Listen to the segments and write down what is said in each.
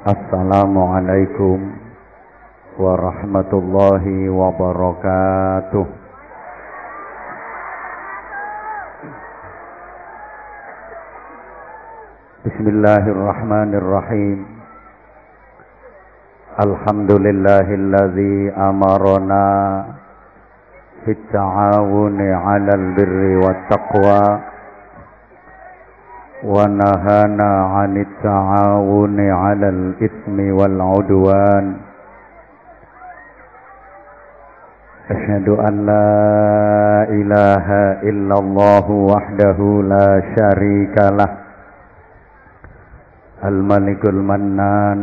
Assalamualaikum warahmatullahi wabarakatuh. Bismillahirrahmanirrahim. Alhamdulillahilladzi amarona fit ta'awuni 'alal birri wat taqwa ونهانا عن التعاون على الإثم والعدوان. أشهد أن لا إله إلا الله وحده لا شريك له الملك المنان.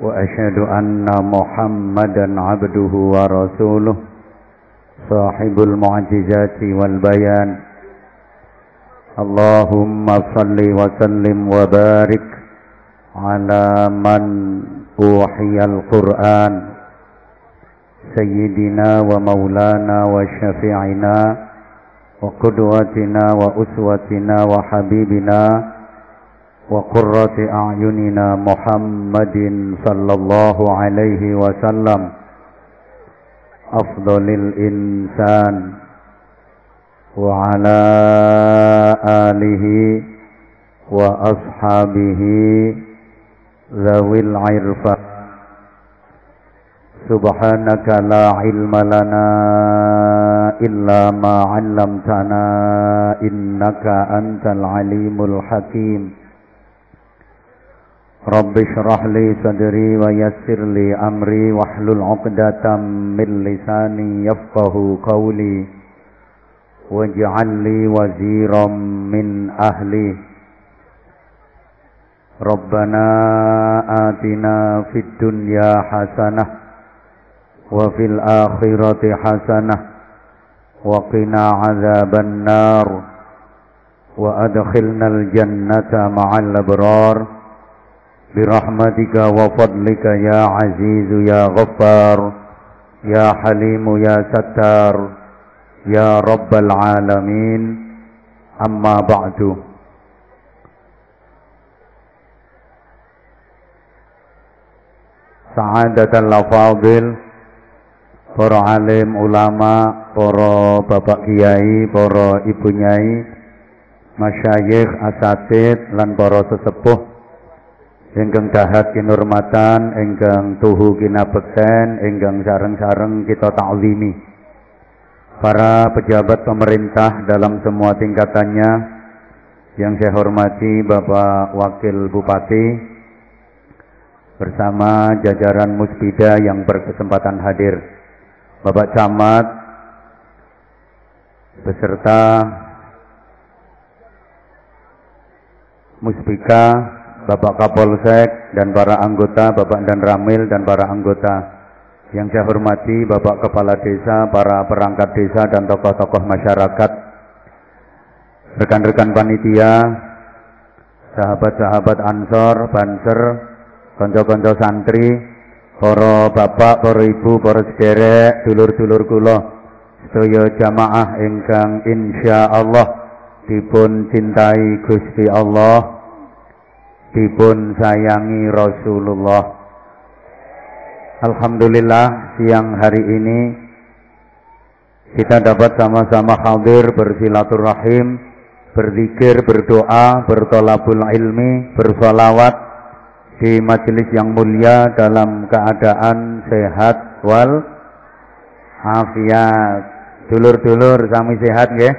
وأشهد أن محمدا عبده ورسوله صاحب المعجزات والبيان. اللهم صل وسلم وبارك على من أوحي القرآن سيدنا ومولانا وشفيعنا وقدوتنا وأسوتنا وحبيبنا وقرة أعيننا محمد صلى الله عليه وسلم. أفضل الإنسان. وعلى آله وأصحابه ذوي العرفة. سبحانك لا علم لنا إلا ما علمتنا إنك أنت العليم الحكيم. رب اشرح لي صدري ويسر لي أمري واحلل عقدة من لساني يفقه قولي. واجعل لي وزيرا من أهلي. ربنا آتنا في الدنيا حسنة وفي الآخرة حسنة وقنا عذاب النار وأدخلنا الجنة مع الأبرار. برحمتك وفضلك يا عزيز يا غفار يا حليم يا ستار. يا رب العالمين أما بعد سعادة الأفاضل para alim ulama, para bapak kiai, para ibu nyai, masyayikh, asatid lan para sesepuh ingkang dahat kinurmatan, ingkang tuhu kinabekten, ingkang sareng-sareng kita ta'zimi para pejabat pemerintah dalam semua tingkatannya yang saya hormati Bapak Wakil Bupati bersama jajaran Muspida yang berkesempatan hadir Bapak Camat beserta Muspika Bapak Kapolsek dan para anggota Bapak dan Ramil dan para anggota yang saya hormati Bapak Kepala Desa, para perangkat desa dan tokoh-tokoh masyarakat, rekan-rekan panitia, sahabat-sahabat Ansor, Banser, konco-konco santri, para bapak, para ibu, para sederek, dulur-dulur kula, sedaya jamaah ingkang insyaallah dipun cintai Gusti Allah, dipun sayangi Rasulullah Alhamdulillah siang hari ini kita dapat sama-sama hadir bersilaturahim, berzikir, berdoa, bertolabul ilmi, bersolawat di majelis yang mulia dalam keadaan sehat wal afiat. Dulur-dulur sami sehat ya.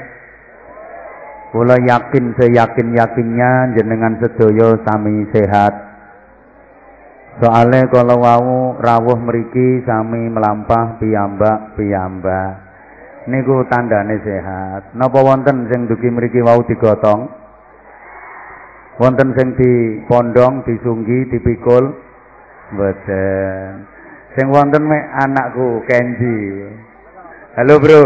Kula yakin seyakin-yakinnya jenengan sedoyo sami sehat. Soale kalau wau rawuh mriki sami melampah piyambak piyambak. Niku tandane sehat. Napa wonten sing dugi mriki wau digotong? Wonten sing dipondong, disunggi, dipikul? Mboten. Sing wonten mek anakku Kenji. Halo, Bro.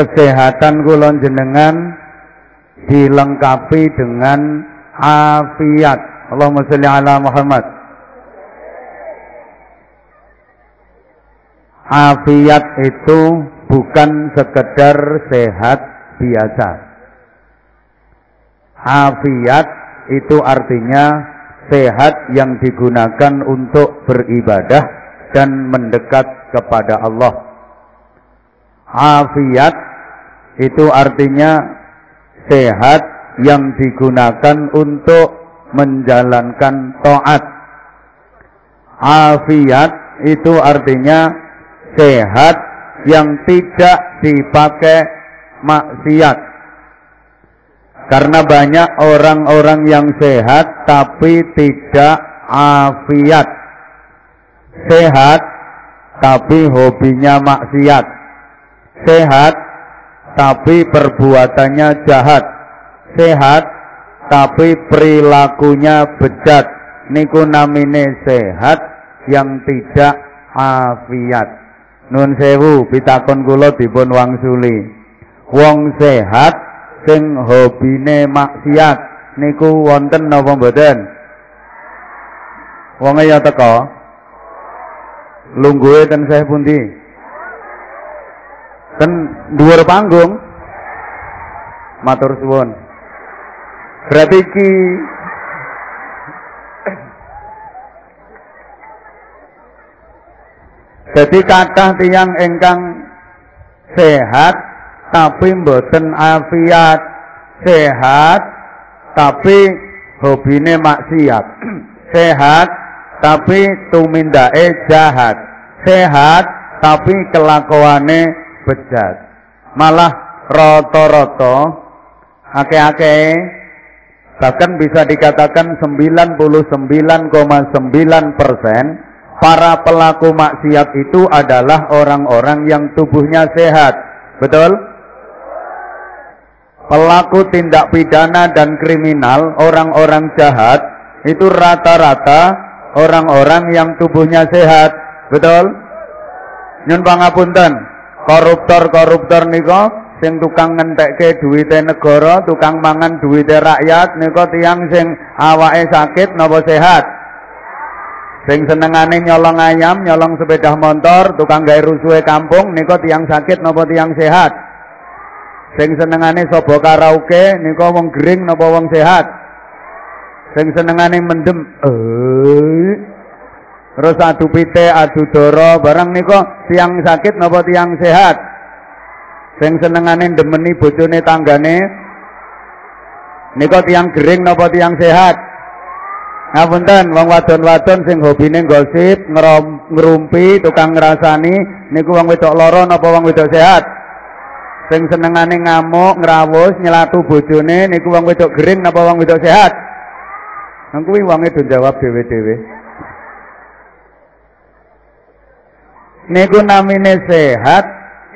Kesehatan kulon jenengan dilengkapi dengan afiat. Allahumma sholli ala Muhammad. Afiat itu bukan sekedar sehat biasa. Afiat itu artinya sehat yang digunakan untuk beribadah dan mendekat kepada Allah. Afiat itu artinya sehat yang digunakan untuk menjalankan taat. Afiat itu artinya sehat yang tidak dipakai maksiat. Karena banyak orang-orang yang sehat tapi tidak afiat. Sehat tapi hobinya maksiat. Sehat tapi perbuatannya jahat. Sehat tapi perilakunya bejat. Niku namine sehat yang tidak afiat. Nun sewu pitakon kula dipun wangsuli. Wong sehat sing hobine maksiat niku wonten napa mboten? Wonge ya teko. Lungguhe ten pundi? Ten dhuwur panggung. Matur suwun. Berarti iki Jadi kathah tiyang ingkang sehat tapi mboten afiat sehat tapi hobine maksiat sehat tapi tumindake jahat sehat tapi kelakuane bejat malah roto-roto ake-ake bahkan bisa dikatakan 99,9 persen para pelaku maksiat itu adalah orang-orang yang tubuhnya sehat betul? pelaku tindak pidana dan kriminal, orang-orang jahat, itu rata-rata orang-orang yang tubuhnya sehat. Betul? Nyun pangapunten, koruptor-koruptor niko sing tukang ngentekke duwite negara, tukang mangan duwite rakyat niko tiang sing awake sakit napa sehat? Sing senengane nyolong ayam, nyolong sepeda motor, tukang gawe rusuhe kampung niko tiang sakit napa tiang sehat? Sing senengane sobo karaoke nika wong gering napa wong sehat? Sing senengane mendem eh Terus adu pite, adu doro, barang nika tiang sakit napa tiang sehat? Sing senengane demeni bojone tanggane nika tiang gering napa tiang sehat? Ngapunten, wong wadon-wadon sing hobine gosip, ngerumpi, tukang ngrasani niku wong wedok loro napa wong wedok sehat? Sing senengane ngamuk, ngrawus, nyelatu bojone niku wong wedok gering napa wong wedok sehat? Nang kuwi wonge do jawab dhewe-dhewe. Niku namine sehat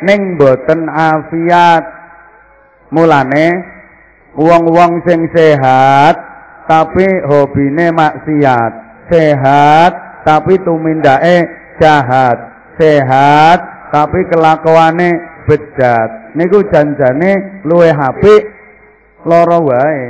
ning boten afiat. Mulane wong-wong sing sehat tapi hobine maksiat. Sehat tapi tumindake jahat. Sehat tapi kelakuane bejat niku janjane luwe apik lara wae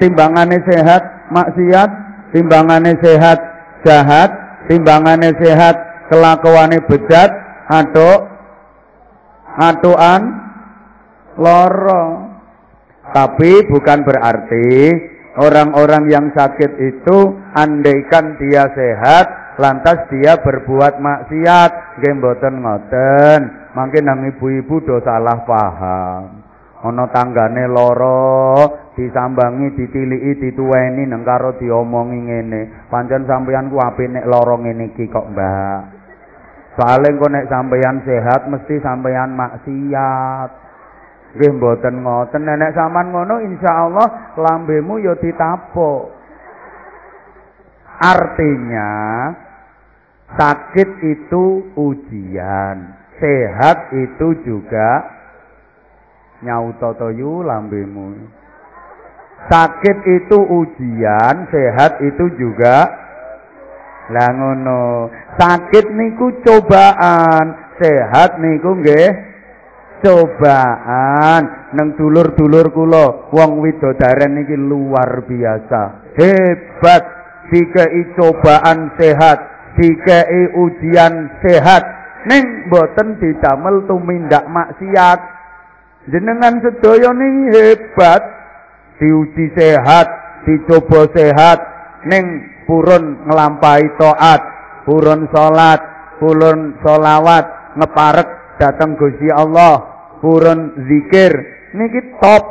timbangane sehat maksiat timbangane sehat jahat timbangane sehat kelakuane bejat aduk aduan loro. Tapi bukan berarti orang-orang yang sakit itu andaikan dia sehat lantas dia berbuat maksiat. Nggih mboten ngoten. Mangke nang ibu-ibu do salah paham ana tanggane loro disambangi ditiliki dituweni nang karo diomongi ngene. Pancen sampeyan ku apik nek loro ngene iki kok Mbak? Soalnya kok nek sampeyan sehat mesti sampeyan maksiat. Nggih mboten ngoten. Nek sampean ngono insyaallah lambemu ya ditapuk. Artinya Sakit itu ujian, sehat itu juga nyautotoyu lambemu. Sakit itu ujian, sehat itu juga lah ngono. Sakit niku cobaan, sehat niku nggih cobaan. Neng dulur-dulur kula wong widodaren niki luar biasa. Hebat dikei cobaan sehat dikei ujian sehat ning boten didamel tumindak maksiat. Jenengan sedaya niki hebat, diuji sehat, dicoba sehat, ning purun nglampahi taat, purun salat, purun solawat, ngeparek datang Gusti Allah, purun zikir, niki top.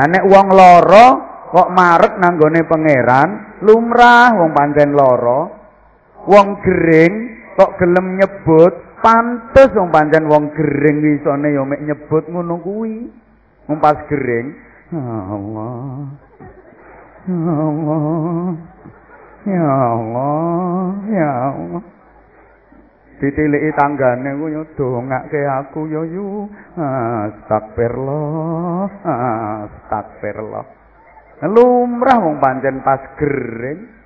Anek wong loro kok marek nanggone pangeran, lumrah wong pancen loro. Wong gering kok gelem nyebut, pantes wong pancen wong gering wisone ya mek nyebut ngono kuwi. Wong pas gering, Allah. Ya Allah. Ya Allah, ya Allah. Ditiliki tanggane ku yo dongake aku yo yu. Astagfirullah. Astagfirullah. Lumrah wong pancen pas gering.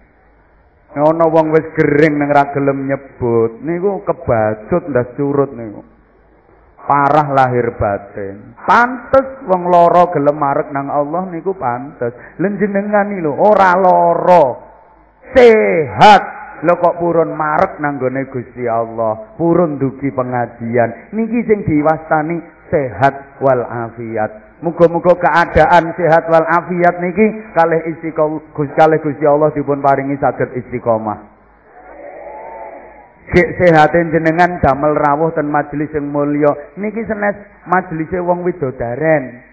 Ana wong wis gering ning ra gelem nyebut, niku kebacut ndas curut niku. Parah lahir batin. Pantes wong loro gelem marek nang Allah niku pantes. Lenjenengan iki lho ora loro. Sehat. Lho kok purun marek nang gone Gusti Allah, purun dugi pengajian. Niki sing diwastani sehat wal afiat. Muga-muga keadaan sehat wal afiat niki kalih istiqomah kalih Gusti Allah dipun paringi saged istiqomah. Gek sehatin jenengan damel rawuh ten majelis yang mulya niki senes majelise wong widodaren.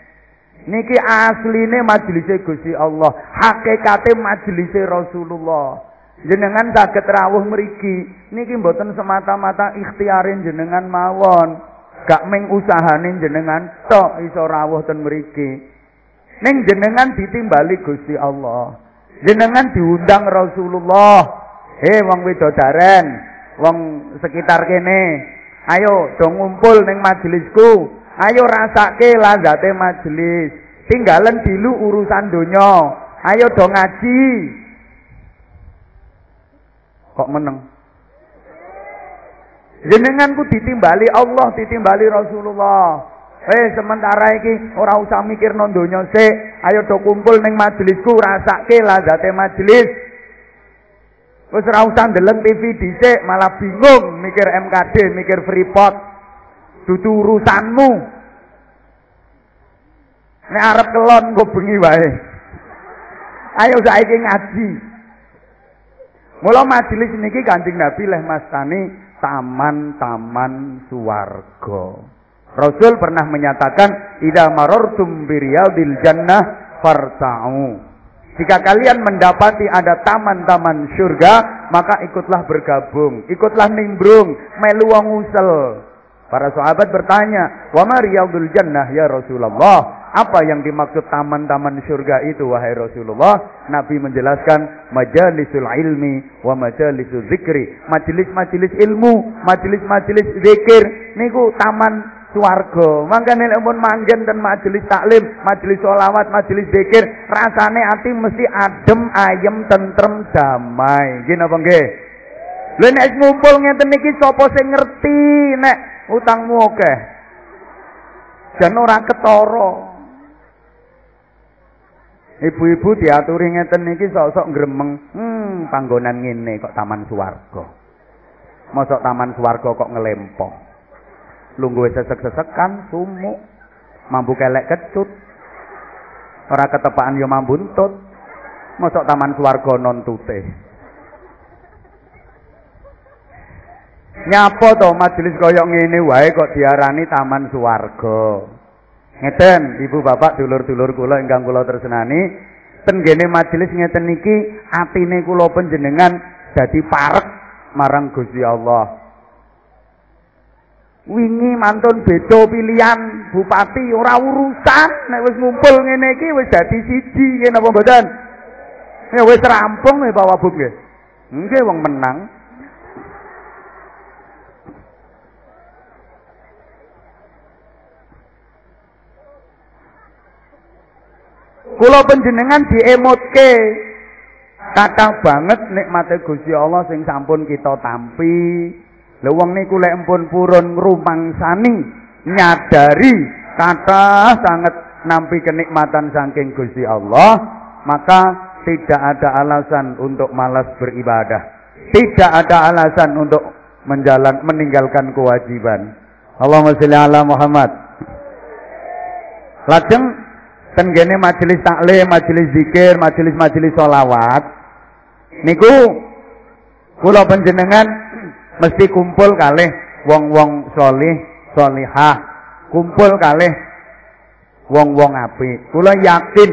Niki asline majelise Gusti Allah, hakikate majelise Rasulullah. Jenengan saged rawuh mriki niki mboten semata-mata ikhtiarin jenengan mawon. Gak meng usahane jenengan tok iso rawuh ten mriki. Ning jenengan ditimbali Gusti Allah. Jenengan diundang Rasulullah. He wong widodaren, wong sekitar kene. Ayo dong ngumpul ning majelisku. Ayo rasake lazate majelis. Tinggalan dilu urusan donya. Ayo dong ngaji. Kok meneng? Jenenganku ditimbali Allah, ditimbali Rasulullah. Eh sementara iki ora usah mikir non donya sik. Ayo do kumpul ning majelisku rasake lazate majelis. Wis ora usah ndeleng TV dhisik, malah bingung mikir MKD, mikir Freeport. Dudu urusanmu. Nek arep kelon kok bengi wae. Ayo saiki ngaji. Mula majelis niki Kanjeng Nabi leh mastani taman-taman suwarga. Rasul pernah menyatakan, "Idza marartum biriyadil jannah farta'u." Jika kalian mendapati ada taman-taman surga, maka ikutlah bergabung, ikutlah nimbrung, melu usel. Para sahabat bertanya, "Wa ma jannah ya Rasulullah?" Apa yang dimaksud taman-taman surga itu wahai Rasulullah? Nabi menjelaskan majalisul ilmi wa majalisul zikri. Majelis-majelis ilmu, majelis-majelis zikir niku taman swarga. Mangkane nek pun manggen ten majelis taklim, majelis sholawat, majelis zikir, rasane ati mesti adem, ayem, tentrem, damai. Nggih napa nggih? Lha nek ngumpul ngeten niki sapa sing ngerti nek utangmu akeh? Jan ora ketara. Ibu-ibu diaturi ngeten niki sok-sok gremeng. Hmm, panggonan ngene kok taman swarga. Mosok taman swarga kok ngelempong. Lungguhe sesek-sesekan, sumuk, mambu kelek kecut. Ora ketepaan yo mambu ntut. Mosok taman swarga non tute. Nyapa to majelis koyok ngene wae kok diarani taman swarga. Ngeten, Ibu Bapak dulur-dulur kula ingkang kula tresnani, ten gene majelis ngeten niki atine kula panjenengan dadi parek marang Gusti Allah. Wingi mantun beda pilihan bupati ora urusan nek wis ngumpul ngene iki wis dadi siji ngene apa mboten? Ya wis rampung ya Pak nggih. Nggih wong menang. Kula panjenengan diemotke. Kathah banget nikmate Gusti Allah sing sampun kita tampi. Lha wong niku lek empun purun ngrumangsani nyadari kathah sangat nampi kenikmatan saking Gusti Allah, maka tidak ada alasan untuk malas beribadah. Tidak ada alasan untuk menjalan meninggalkan kewajiban. Allahumma sholli ala Muhammad. Lajeng tenggene majelis taklim, majelis zikir, majelis-majelis solawat niku kula panjenengan mesti kumpul kalih wong-wong solih, solihah, kumpul kalih wong-wong apik. Kula yakin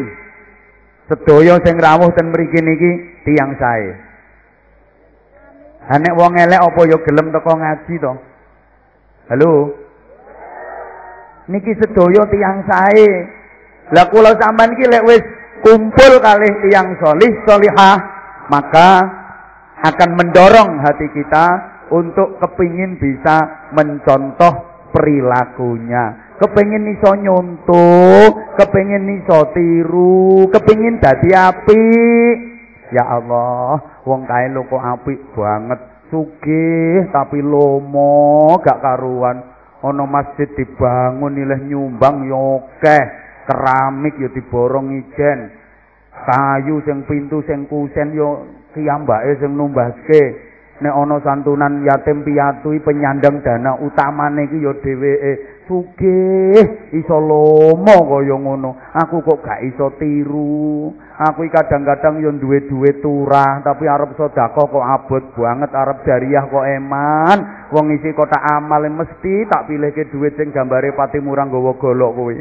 sedaya sing rawuh ten mriki niki tiyang sae. Ha wong elek apa ya gelem teko ngaji to? Halo. Niki sedaya tiyang sae. Lah kula sampean iki lek wis kumpul kalih tiyang solih solihah, maka akan mendorong hati kita untuk kepingin bisa mencontoh perilakunya. Kepingin iso nyontoh, kepingin iso tiru, kepingin dadi api. Ya Allah, wong kae lho kok apik banget. Sugih tapi lomo gak karuan. Ana masjid dibangun nilai nyumbang yo akeh. Keramik yo diborong ijen. Kayu sing pintu sing kusen yo kiyambake sing numbaske. Nek ana santunan yatim piatu penyandang dana utamane iki ya dheweke sugih iso lomo kaya ngono. Aku kok gak iso tiru. Aku kadang-kadang ya duwe duwe turah tapi arep sedekah kok abot banget arep jariah kok eman. Wong isi kotak amal mesti tak pilihke duit sing gambare pati murang nggawa golok kuwi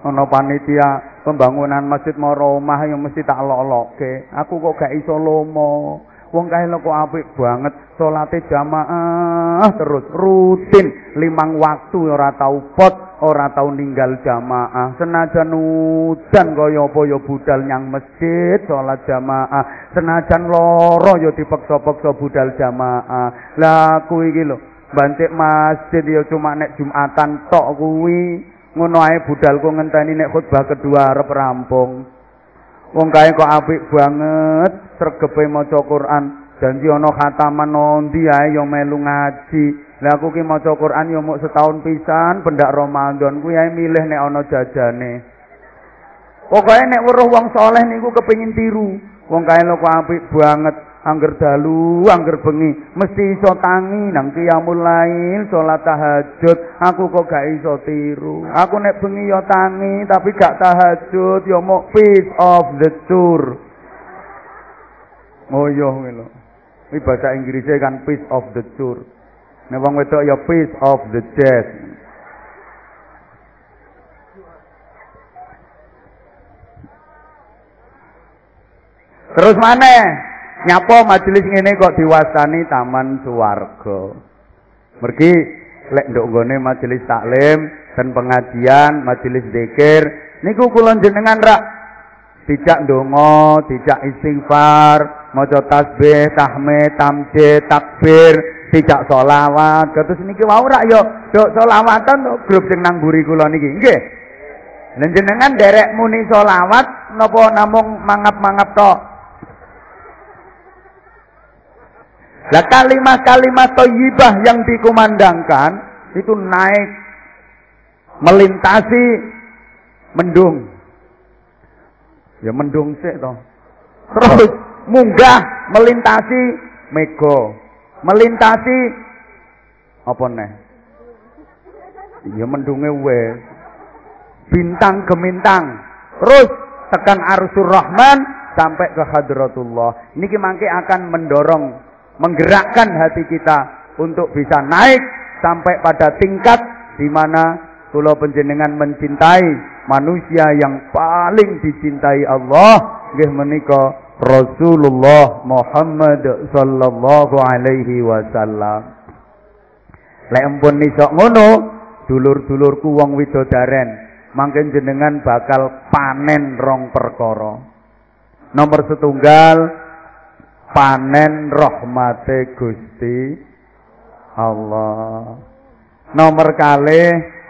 ana panitia pembangunan masjid maro omah yang mesti tak lolokke. Aku kok gak iso lomo. Wong kae kok apik banget. Salate jamaah terus. Rutin. Limang waktu ora tau pot ora tau ninggal jamaah. Senajan udan kaya apa ya budal nyang masjid salat jamaah. Senajan loro ya dipeksa-peksa budal jamaah. Lah kuwi iki lho bantik masjid ya cuma nek Jumatan tok kuwi ngono ae budalku ngenteni nek khutbah kedua arep rampung. Wong kae kok apik banget sregepe maca Quran. Janji ana khataman nondi ae yo melu ngaji. Lah aku ki maca Quran yo muk setahun pisan pendak Ramadan. Kuwi ae milih nek ana jajane. Pokoke nek weruh wong saleh niku kepengin tiru. Wong kae lho apik banget angger dalu, angger bengi, mesti iso tangi nang qiyamul lail, salat tahajud. Aku kok gak iso tiru. Aku nek bengi yo tangi, tapi gak tahajud, yo mau piece of the tour. Oh kuwi lho. Iki bahasa Inggrisnya kan piece of the tour. Nek wong wedok yo piece of the jazz. Terus mana? Nyapa majelis ngene kok diwastani taman suwarga. Mergi lek nduk nggone majelis taklim dan pengajian, majelis zikir niku kula jenengan rak dijak ndonga, dijak istighfar, maca tasbih, tahmid, tamjid, takbir, dijak selawat. Terus niki wau rak yo nduk selawatan grup sing nang mburi kula niki. Nggih. Jenengan derek muni selawat napa namung mangap-mangap tok? Lah kalimat-kalimat thayyibah yang dikumandangkan itu naik melintasi mendung. Ya mendung sih toh. Terus munggah melintasi mego. Melintasi apa nih? Ya mendunge wes. Bintang gemintang. Terus tekan arsur rahman sampai ke hadratullah. Niki mangke akan mendorong menggerakkan hati kita untuk bisa naik sampai pada tingkat di mana kula penjenengan mencintai manusia yang paling dicintai Allah nggih menika Rasulullah Muhammad sallallahu alaihi wasallam. Lek empun nisok ngono, dulur-dulurku wong widodaren, mangke jenengan bakal panen rong perkara. Nomor setunggal panen rahmate Gusti Allah. Nomor kali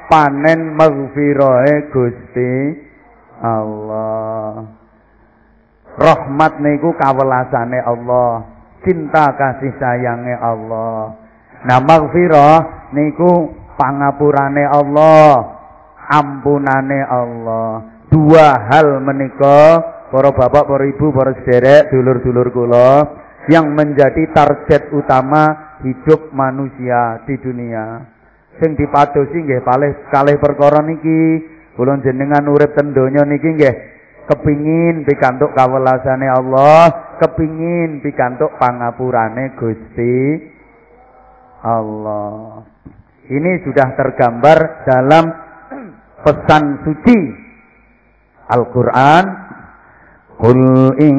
panen maghfirahe Gusti Allah. Rahmat niku kawelasane Allah, cinta kasih sayange Allah. Nah maghfirah niku pangapurane Allah, ampunane Allah. Dua hal menika para bapak, para ibu, para sederek, dulur-dulur kula yang menjadi target utama hidup manusia di dunia. Sing dipadosi nggih kalih kalih perkara niki, kula jenengan urip ten donya niki nggih kepingin pikantuk kawelasane Allah, kepingin pikantuk pangapurane Gusti Allah. Ini sudah tergambar dalam pesan suci Al-Qur'an قل إن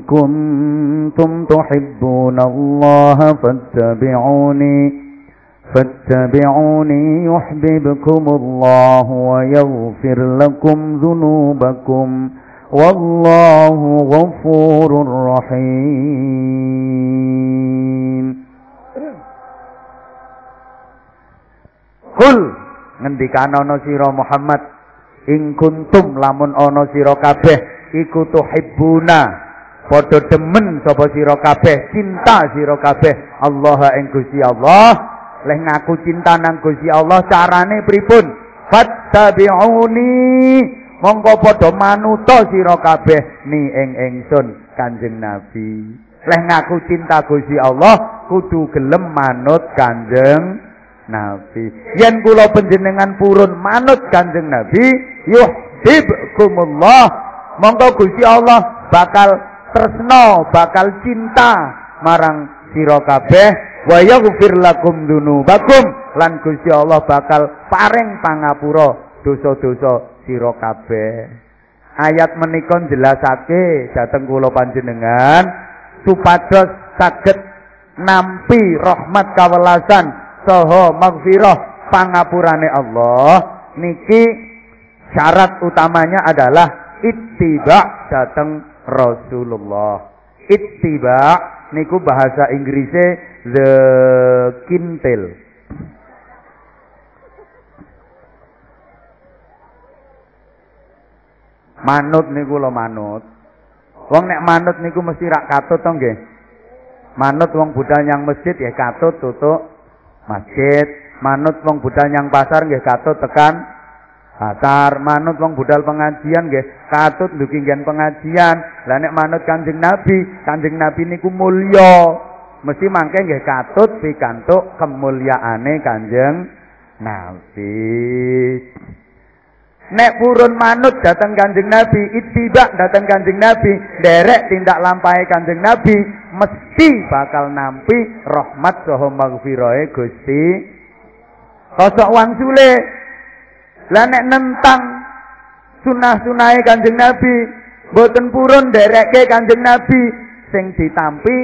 كنتم تحبون الله فاتبعوني فاتبعوني يحببكم الله ويغفر لكم ذنوبكم والله غفور رحيم قل ngendikan ana sira Muhammad ing kuntum lamun ana sira kabeh iku tuhibbuna. Padha demen sapa sira kabeh cinta sira kabeh. Allah ing Gusti Allah. Leh ngaku cinta nang Gusti Allah carane pripun? Fattabi'uni. Monggo padha manuta sira kabeh. Ni ing ingsun Kanjeng Nabi. Leh ngaku cinta Gusti Allah kudu gelem manut Kanjeng Nabi. Yen kula panjenengan purun manut Kanjeng Nabi yuhibbukumullah monggo Gusti Allah bakal tresno, bakal cinta marang sira kabeh. Wa yaghfir lakum dzunubakum lan Gusti Allah bakal paring pangapura dosa-dosa sira kabeh. Ayat menika jelasake dhateng kula panjenengan supados saged nampi rahmat kawelasan saha maghfirah pangapurane Allah. Niki syarat utamanya adalah ittiba datang Rasulullah. Ittiba niku bahasa Inggrisnya the kintil. Manut niku lo manut. Wong nek manut niku mesti rak katut to nggih. Manut wong budal yang masjid ya katut tutuk masjid. Manut wong budal yang pasar nggih katut tekan Pasar manut wong budal pengajian nggih, katut nduki pengajian. Lah nek manut Kanjeng Nabi, Kanjeng Nabi niku mulya. Mesti mangke nggih katut pikantuk kemuliaane Kanjeng Nabi. Nek purun manut datang Kanjeng Nabi, ittiba datang Kanjeng Nabi, derek tindak lampai Kanjeng Nabi, mesti bakal nampi rahmat saha maghfirahe Gusti. Kosok wangsule lah nek nentang sunah-sunahe Kanjeng Nabi, boten purun nderekke Kanjeng Nabi sing ditampi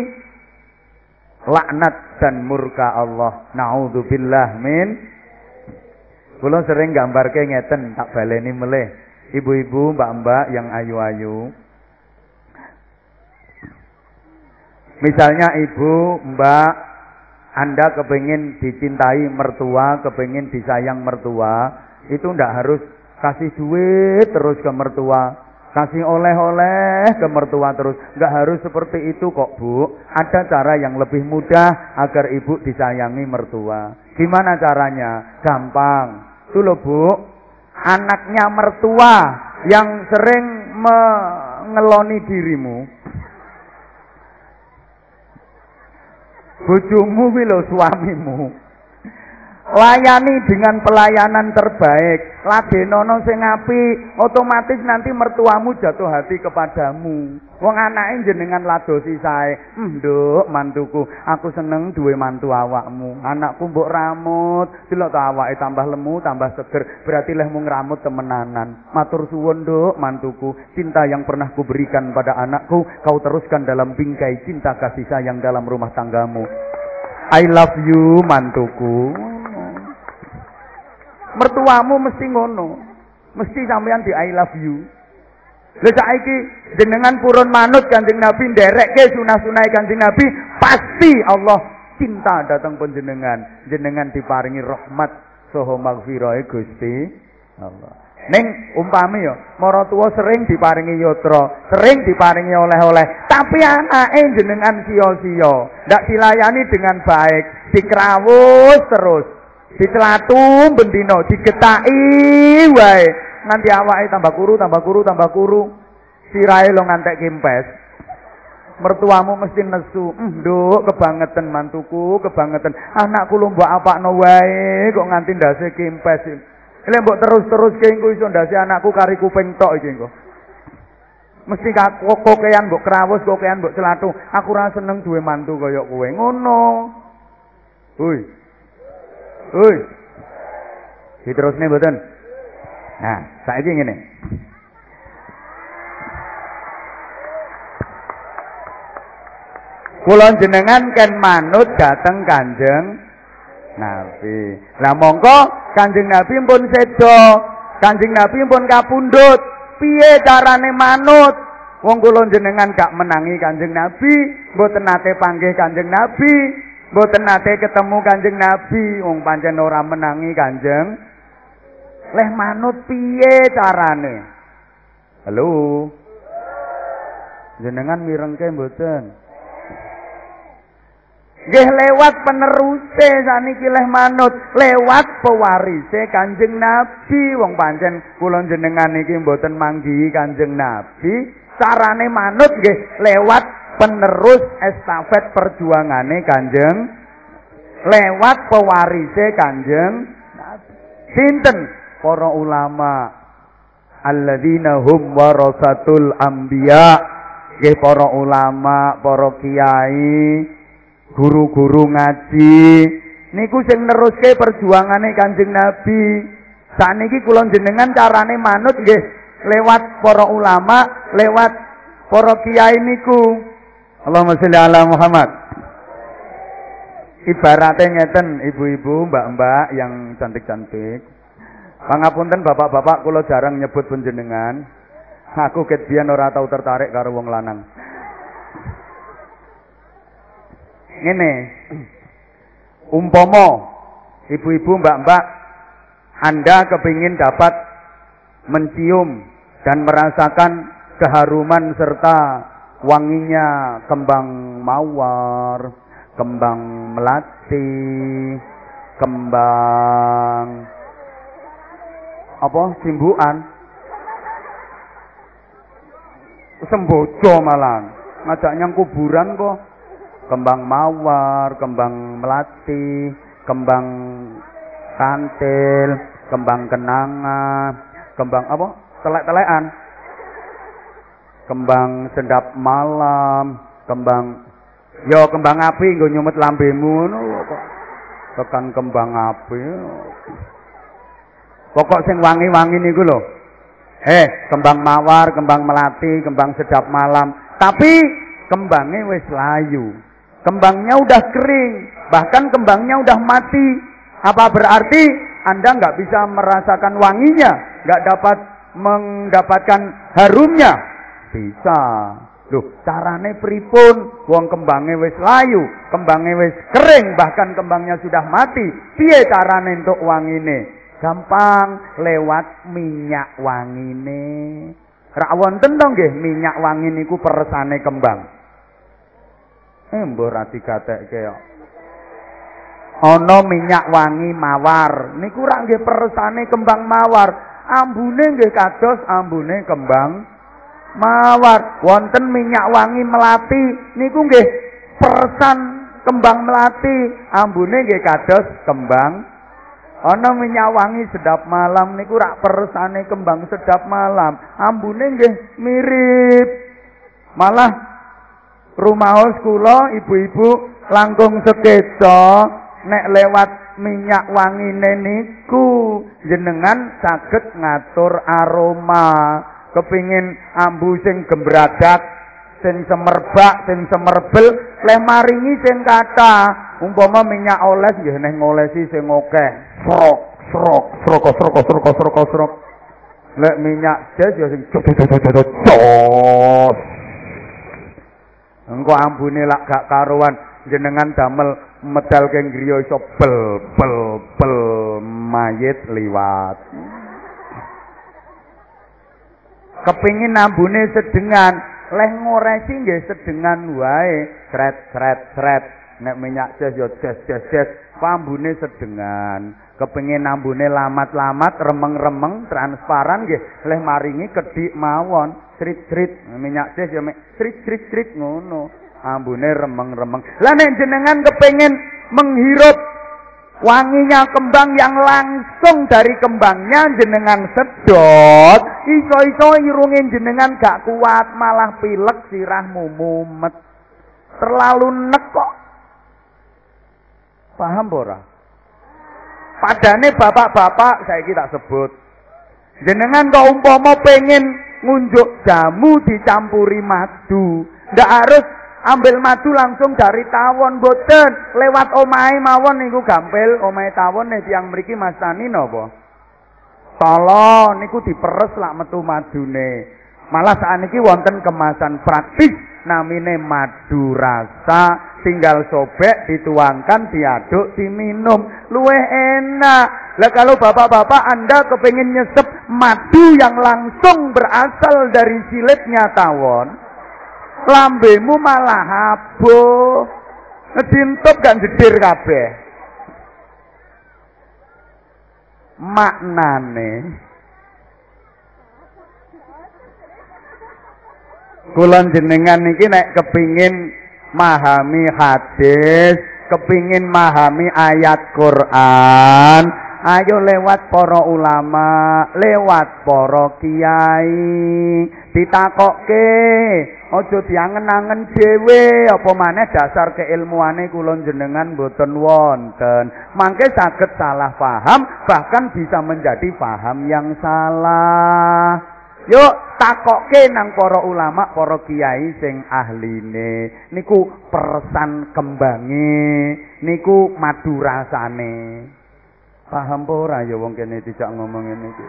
laknat dan murka Allah. Nauzubillah min Kula sering gambarke ngeten tak baleni melih. Ibu-ibu, mbak-mbak yang ayu-ayu. Misalnya ibu, mbak, Anda kepingin dicintai mertua, kepingin disayang mertua, itu ndak harus kasih duit terus ke mertua, kasih oleh-oleh ke mertua terus. Nggak harus seperti itu kok, Bu. Ada cara yang lebih mudah agar ibu disayangi mertua. Gimana caranya? Gampang. Itu loh, Bu. Anaknya mertua yang sering mengeloni dirimu. Bojomu lho suamimu layani dengan pelayanan terbaik. Ladenono sing api otomatis nanti mertuamu jatuh hati kepadamu. Wong anake jenengan ladosi sae nduk mantuku aku seneng duwe mantu awakmu. Anakku mbok ramut. Delok to awake tambah lemu tambah seger. Berarti mung ramut temenanan. Matur suwun nduk mantuku. Cinta yang pernah kuberikan pada anakku kau teruskan dalam bingkai cinta kasih sayang dalam rumah tanggamu. I love you mantuku mertuamu mesti ngono. Mesti sampean di I love you. Lha saiki jenengan purun manut Kanjeng Nabi nderekke sunah-sunah Kanjeng Nabi, pasti Allah cinta datang panjenengan. Jenengan diparingi rahmat saha maghfirah Gusti Allah. Ning umpami ya, maratuwa sering diparingi yatra, sering diparingi oleh-oleh, tapi anake jenengan sia-sia, ndak dilayani dengan baik, dikrawus terus. Dicelatum bendino, digetaki wae. Nganti awake tambah kuru, tambah kuru, tambah kuru. Sirahe lo ngantek kimpes. Mertuamu mesti nesu, nduk kebangetan mantuku, kebangetan. Anakku lho mbok apakno wae kok nganti ndase kimpes. Lek mbok terus-terus engko iso ndase anakku kari kuping tok iki engko. Mesti kokean mbok krawus, kokean mbok celatu. Aku ora seneng duwe mantu kaya kowe. Ngono. Hui. Hui. Diterusne mboten? Nah, saiki ngene. Kula jenengan ken manut dateng Kanjeng Nabi. Lah mongko Kanjeng Nabi pun sedo, Kanjeng Nabi pun kapundhut. Piye carane manut? Wong kula jenengan gak menangi Kanjeng Nabi, mboten nate panggih Kanjeng Nabi, mboten nate ketemu Kanjeng Nabi, wong pancen ora menangi Kanjeng. Leh manut piye carane? Halo. Jenengan mirengke mboten? Nggih lewat peneruse saniki leh manut, lewat pewarise Kanjeng Nabi. Wong pancen kula jenengan iki mboten manggihi Kanjeng Nabi, carane manut nggih lewat penerus estafet perjuangane Kanjeng lewat pewarise Kanjeng. Sinten para ulama alladzina hum warasatul anbiya nggih para ulama, para kiai, guru-guru ngaji niku sing neruske perjuangane Kanjeng Nabi. Saniki kula jenengan carane manut nggih lewat para ulama, lewat para kiai niku. Allahumma sholli ala Muhammad. Ibaratnya ngeten ibu-ibu, mbak-mbak yang cantik-cantik. Pangapunten bapak-bapak kula jarang nyebut penjenengan. Aku ket biyen ora tau tertarik karo wong lanang. ngene. Umpomo ibu-ibu, mbak-mbak, Anda kepingin dapat mencium dan merasakan keharuman serta wanginya kembang mawar, kembang melati, kembang apa simbuan sembojo malah ngajaknya kuburan kok kembang mawar, kembang melati, kembang kantil, kembang kenanga, kembang apa? Telek-telekan. Kembang sedap malam, kembang yo kembang api nggo nyumet lambemu ngono kok. Tekan kembang api. Pokok sing wangi-wangi niku lho. Eh, kembang mawar, kembang melati, kembang sedap malam. Tapi kembangnya wis layu. Kembangnya udah kering, bahkan kembangnya udah mati. Apa berarti Anda nggak bisa merasakan wanginya, nggak dapat mendapatkan harumnya? Bisa. Loh, carane pripun? Wong kembangnya wis layu, kembangnya wis kering, bahkan kembangnya sudah mati. Piye carane untuk wangine? Gampang, lewat minyak wangine. Rak wonten to nggih minyak wangi niku peresane kembang. Eh mbok ra digatekke. Ana minyak wangi mawar. Niku rak nggih peresane kembang mawar. Ambune nggih kados ambune kembang mawar. Wonten minyak wangi melati niku nggih peresan kembang melati. Ambune nggih kados kembang ana minyak wangi sedap malam niku rak peresane kembang sedap malam. Ambune nggih mirip. Malah Rumaos kula ibu-ibu langkung sekeca nek lewat minyak wangine niku jenengan saged ngatur aroma. Kepingin ambu sing gembradak, sing semerbak, sing semerbel, leh maringi sing kata. Umpama minyak oles nggih neh ngolesi sing akeh. Srok, srok, srok, srok, srok, srok, srok. Lek minyak jas ya sing jos. Engko ambune lak gak karuan jenengan damel medal keng griya iso bel bel bel mayit liwat. Kepingin ambune sedengan, leh ngoresi nggih sedengan wae, sret sret sret. Nek minyak jas yo jas jas jas, pambune sedengan. Kepingin ambune lamat-lamat, remeng-remeng, transparan nggih, leh maringi kedik mawon. Crit-crit minyak sis ya mek crit-crit-crit ngono. Ambune remeng-remeng. Lah nek jenengan kepengin menghirup wanginya kembang yang langsung dari kembangnya jenengan sedot. Iso-iso irungin jenengan gak kuat malah pilek sirahmu mumet terlalu nekok. Paham ora? Padane bapak-bapak saya kita sebut. Jenengan kok umpama pengen ngunjuk jamu dicampuri madu ndak harus ambil madu langsung dari tawon boten lewat omai mawon niku gampil. Omai tawon nih tiang mriki Mas Tani napa? Tolo niku diperes lak metu madune. Malah saat niki wonten kemasan praktis namine madu rasa. Tinggal sobek dituangkan diaduk diminum. Luweh enak. Lah kalau bapak-bapak anda kepengen nyesep madu yang langsung berasal dari silitnya tawon lambemu malah habo ngedintop gak jedir kabeh. Maknane. Kulon jenengan niki nek kepingin mahami hadis kepingin mahami ayat Quran ayo lewat para ulama lewat para kiai. Ditakokke aja diangen-angen dhewe apa maneh dasar keilmuane kula jenengan boten wonten. Mangke saged salah paham bahkan bisa menjadi paham yang salah. Yuk takokke nang para ulama para kiai sing ahline. Niku persan kembange niku madu rasane. Paham ora ya wong kene dijak ngomong ngene iki?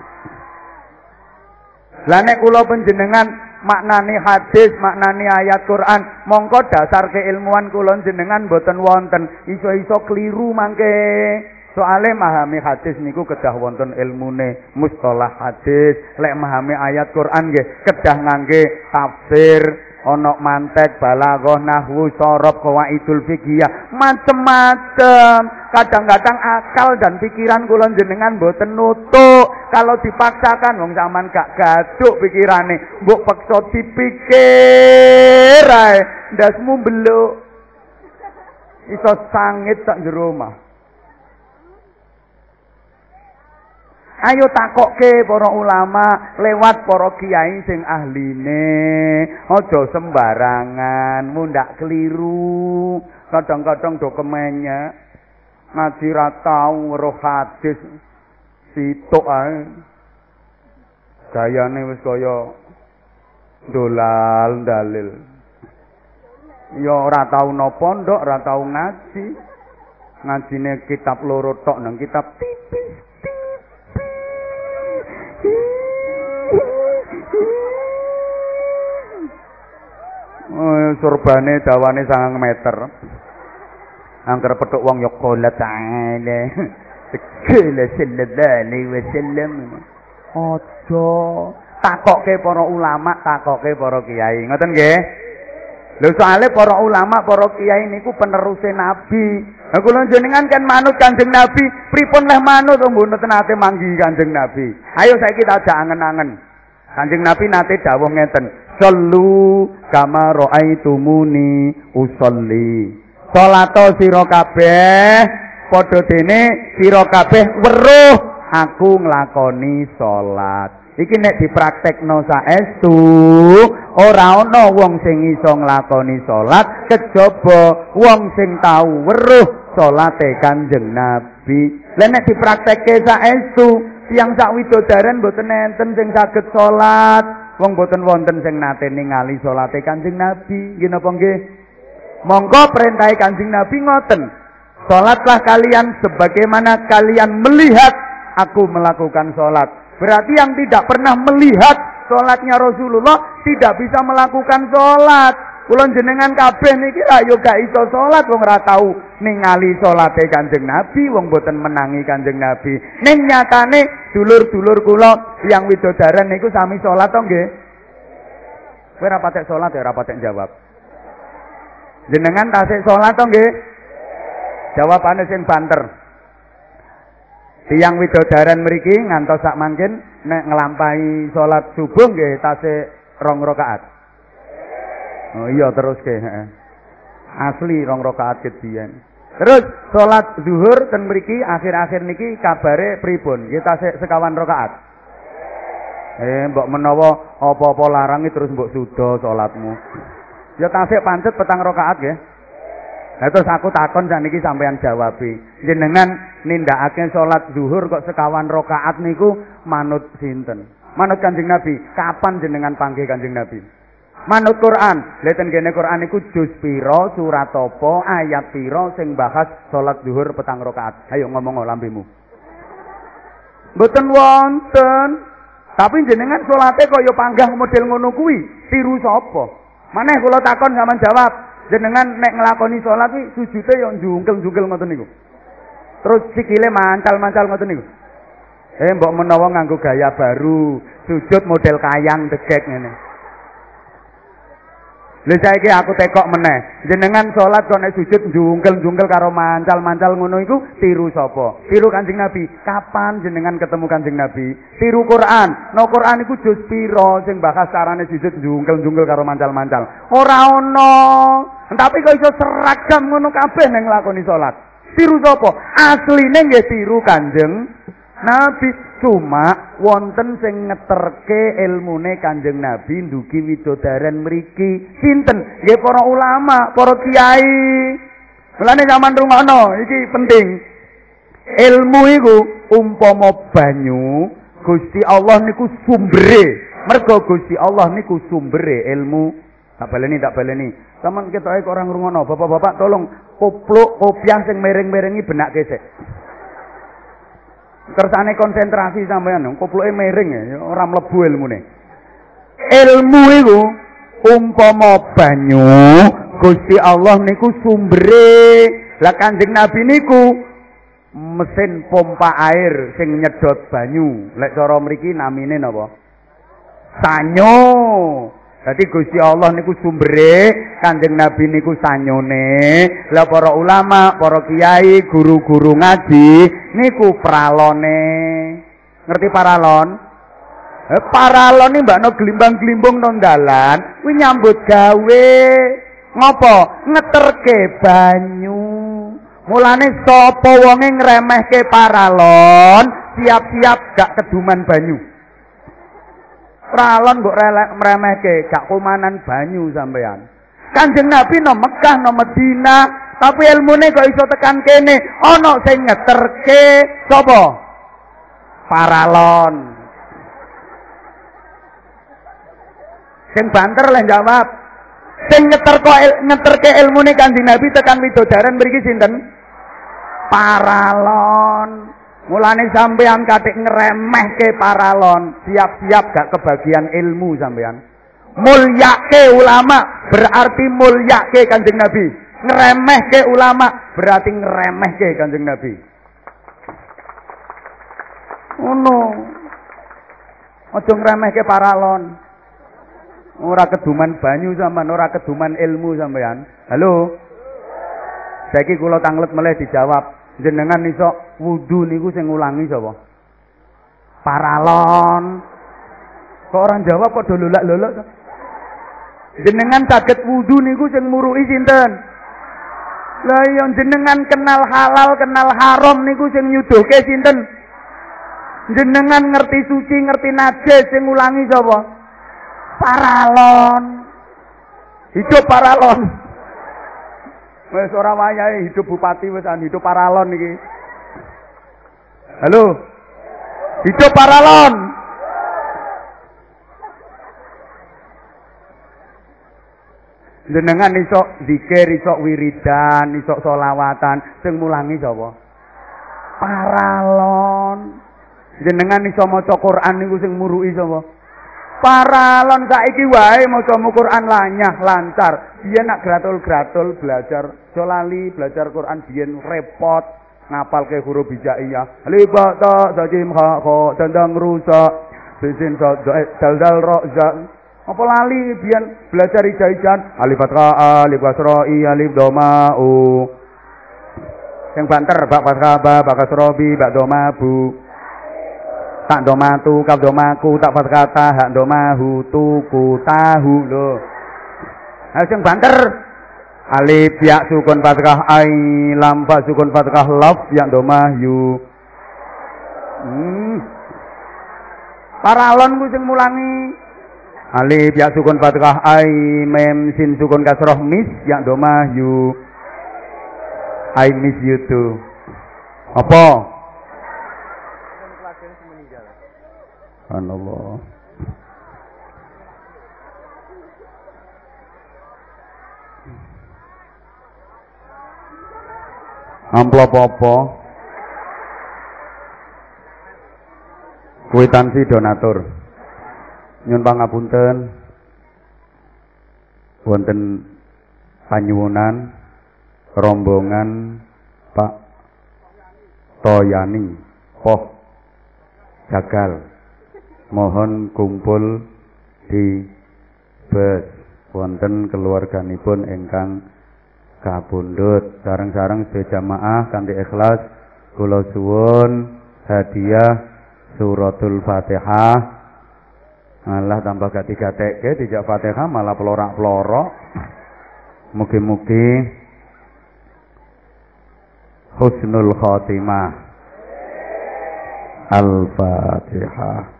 Lah nek kula panjenengan maknani hadis, maknani ayat Quran, mongko dasar keilmuan kula jenengan boten wonten, iso-iso keliru mangke. Soale memahami hadis niku kedah wonten ilmune mustalah hadis, lek memahami ayat Quran nggih kedah ngangge tafsir, ana mantek, balaghah, nahwu, sorob, qawaidul fikih, macem-macem. Kadang-kadang akal dan pikiran kula jenengan mboten nutuk. Kalau dipaksakan wong zaman gak gaduk pikirane, mbok paksa dipikir ae, ndasmu beluk. Iso sangit sak jero omah. Ayo takokke para ulama lewat para kiai sing ahline. Aja sembarangan, mundak keliru. Kadang-kadang do kemenya ngaji ra tau weruh hadis situk ae. Gayane wis kaya dolal dalil. Ya ora tau napa pondok, ora tau ngaji. Ngajine kitab loro tok nang kitab tipis surbane dawane 9 meter. Angker petuk wong ya qala ta'ala. Sekala sallallahu alaihi wasallam. Aja takokke para ulama, takokke para kiai. Ngoten nggih? Lho soalnya para ulama, para kiai niku penerusé nabi. Lah kula jenengan kan manut Kanjeng Nabi, pripun leh manut wong mboten nate manggi Kanjeng Nabi. Ayo saiki kita aja angen-angen. Kanjeng Nabi nate dawuh ngeten, Sallu kama raaitumuni usolli. Salato sira kabeh padha dene sira kabeh weruh aku nglakoni salat. Iki nek dipraktekno saestu ora ana wong sing iso nglakoni salat kejaba wong sing tau weruh salate Kanjeng Nabi. Lah nek dipraktekke saestu tiyang sak widodaren mboten enten sing saged salat. Wong boten wonten sing nate ningali salate Kanjeng Nabi. Nggih napa nggih? Monggo perintah Kanjeng Nabi ngoten. Salatlah kalian sebagaimana kalian melihat aku melakukan salat. Berarti yang tidak pernah melihat salatnya Rasulullah tidak bisa melakukan salat. Kulon jenengan kabeh niki ra yo gak iso salat wong ora tau ningali salate Kanjeng Nabi, wong boten menangi Kanjeng Nabi. Ning nyatane dulur-dulur kula yang widodaran niku sami salat to nggih? Kowe ora patek salat ya ora patek jawab. Jenengan tasik salat to nggih? Jawabane sing banter. Tiang widodaran mriki ngantos sak mangkin nek nglampahi salat subuh nggih tasik rong rakaat. Oh iya terus ke. Asli rong rakaat kedian. Terus sholat zuhur ten mriki akhir-akhir niki kabare pripun? Kita sekawan rakaat. Eh mbok menawa apa-apa larangi terus mbok sudo salatmu. Ya tasik pancet petang rakaat nggih. Nah terus aku takon saniki sampean jawabi. Jenengan nindakake salat zuhur kok sekawan rakaat niku manut sinten? Manut Kanjeng Nabi. Kapan jenengan panggil Kanjeng Nabi? Manut Quran, leten kene Quran iku juz pira, surat apa, ayat pira sing bahas salat zuhur petang rakaat. Ayo ngomong lambemu. Mboten wonten. Tapi jenengan salate kaya panggah model ngono kuwi, tiru sapa? Maneh kula takon sampean jawab. Jenengan nek nglakoni salat kuwi sujude yo njungkel-njungkel ngoten niku. Terus sikile mancal-mancal ngoten niku. Eh mbok menawa nganggo gaya baru, sujud model kayang degek ngene. Lha saiki aku tekok meneh. Jenengan salat kok nek sujud jungkel-jungkel karo mancal-mancal ngono iku tiru sapa? Tiru Kanjeng Nabi. Kapan jenengan ketemu Kanjeng Nabi? Tiru Quran. No Quran iku juz pira sing bahas carane sujud jungkel-jungkel karo mancal-mancal. Ora ono. Tapi kok iso seragam ngono kabeh ning nglakoni salat. Tiru sapa? Asline nggih tiru Kanjeng Nabi. Cuma wonten sing ngeterke ilmune Kanjeng Nabi ndugi widodaren mriki. Sinten? Nggih para ulama, para kiai. Mulane zaman rungokno, iki penting. Ilmu iku umpama banyu, Gusti Allah niku sumbere. Mergo Gusti Allah niku sumbere ilmu. Tak baleni, tak baleni. Saman ketoke kok orang rungono, bapak-bapak tolong kopluk kopiah sing mereng-merengi benak kesek. Kersane konsentrasi sampean, koploke miring ya, ora mlebu ilmune. Ilmu iku umpama banyu, Gusti Allah niku sumbere. Lah Kanjeng Nabi niku mesin pompa air sing nyedot banyu. Lek cara mriki namine napa? Sanyo. Dadi Gusti Allah niku sumbere, Kanjeng Nabi niku sanyone. Lah para ulama, para kiai, guru-guru ngaji niku pralone. Ngerti paralon? Eh, paralon ini mbak no gelimbang-gelimbung nang dalan, nyambut gawe. Ngopo? Ngeterke banyu. Mulane sapa wonge ngremehke paralon, siap-siap gak keduman banyu. Pralon mbok meremehke, gak kumanan banyu sampean. Kanjeng Nabi no Mekah no Medina, tapi ilmune kok iso tekan kene, ana sing ngeterke sapa? Paralon. Sing banter lah jawab. Sing ngeterko ngeterke ilmune Kanjeng Nabi tekan widodaran mriki sinten? Paralon. Mulane sampean katik ke paralon, siap-siap gak kebagian ilmu sampean. Mulyake ulama berarti mulyake Kanjeng Nabi. ke ulama berarti ke Kanjeng Nabi. Oh Aja ke paralon. Ora keduman banyu sampean, ora keduman ilmu sampean. Halo. Saiki kula tanglet meleh dijawab jenengan iso wudu niku sing ngulangi sapa? Paralon. Kok orang Jawa kok dololak-lolok to? Jenengan saged wudu niku sing muruki sinten? Lah iya jenengan kenal halal, kenal haram niku sing nyuduhke sinten? Jenengan ngerti suci, ngerti najis sing ngulangi sapa? Paralon. Hidup paralon. Wis ora wayahe hidup bupati wis hidup paralon iki. Halo. Hidup paralon. Jenengan iso zikir, iso wiridan, iso solawatan, sing mulangi sapa? Paralon. Jenengan iso maca Quran niku sing muruki sapa? Paralon saiki wae maca Quran lanyah lancar. Biyen nak gratul-gratul belajar jolali belajar Quran biyen repot ngapalke huruf hijaiyah. Liba ta sajim ha kha dandang rusak. Sisin sa dal dal ro za. Apa lali biyen belajar hijaijan alif fathah alif kasra alif doma u. Yang banter bak fathah ba bak kasra bi bak doma bu. tak domatu kaf domaku tak kata hak domahu tuku tahu lho sing banter alif ya sukun fathah ai lam fa sukun fathah laf ya domah yu. Hmm. paralon ku sing mulangi. Alif ya sukun fathah ai mem sin sukun kasroh mis ya domah yu. I miss you too apa? Subhanallah. Amplop apa? Kuitansi donatur. Nyun pangapunten. Wonten panyuwunan rombongan Pak Toyani Poh Jagal mohon kumpul di bus wonten keluarganipun ingkang Kabundut, sarang-sarang sejamaah kanthi ikhlas kula suwun hadiah suratul Fatihah. Malah tambah gak tiga teke tidak Fatihah malah pelorak-pelorok mugi-mugi husnul khotimah. Al-Fatihah.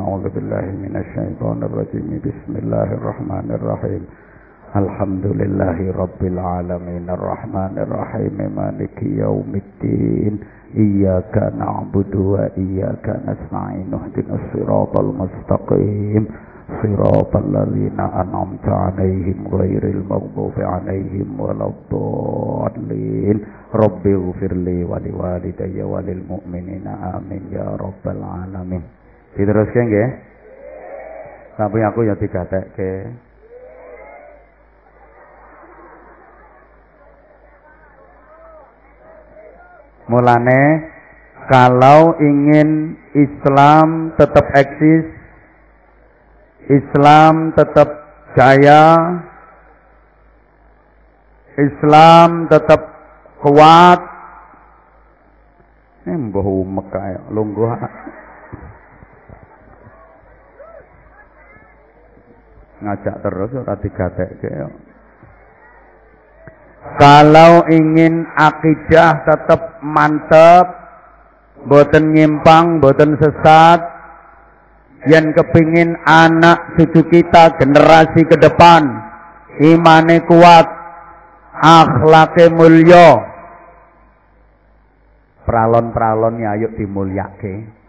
A'udzu billahi minasy Bismillahirrahmanirrahim. Alhamdulillahi Rabbil Alamin Ar-Rahmanir Rahim Maliki Yaumiddin Iyaka na'budu wa iyaka nasta'in Ihdinas siratal mustaqim Siratal ladzina an'amta ghairil maghdubi Rabbi amin ya rabbal alamin Diteruskan nggih? Sampun aku ya Mulane kalau ingin Islam tetap eksis, Islam tetap jaya, Islam tetap kuat. Ini mbah umek kaya lungguh. ngajak terus ora digatekke kalau ingin akidah tetap mantep boten nyimpang boten sesat yang kepingin anak cucu kita generasi ke depan imane kuat akhlake mulya pralon-pralon ya ayo dimulyake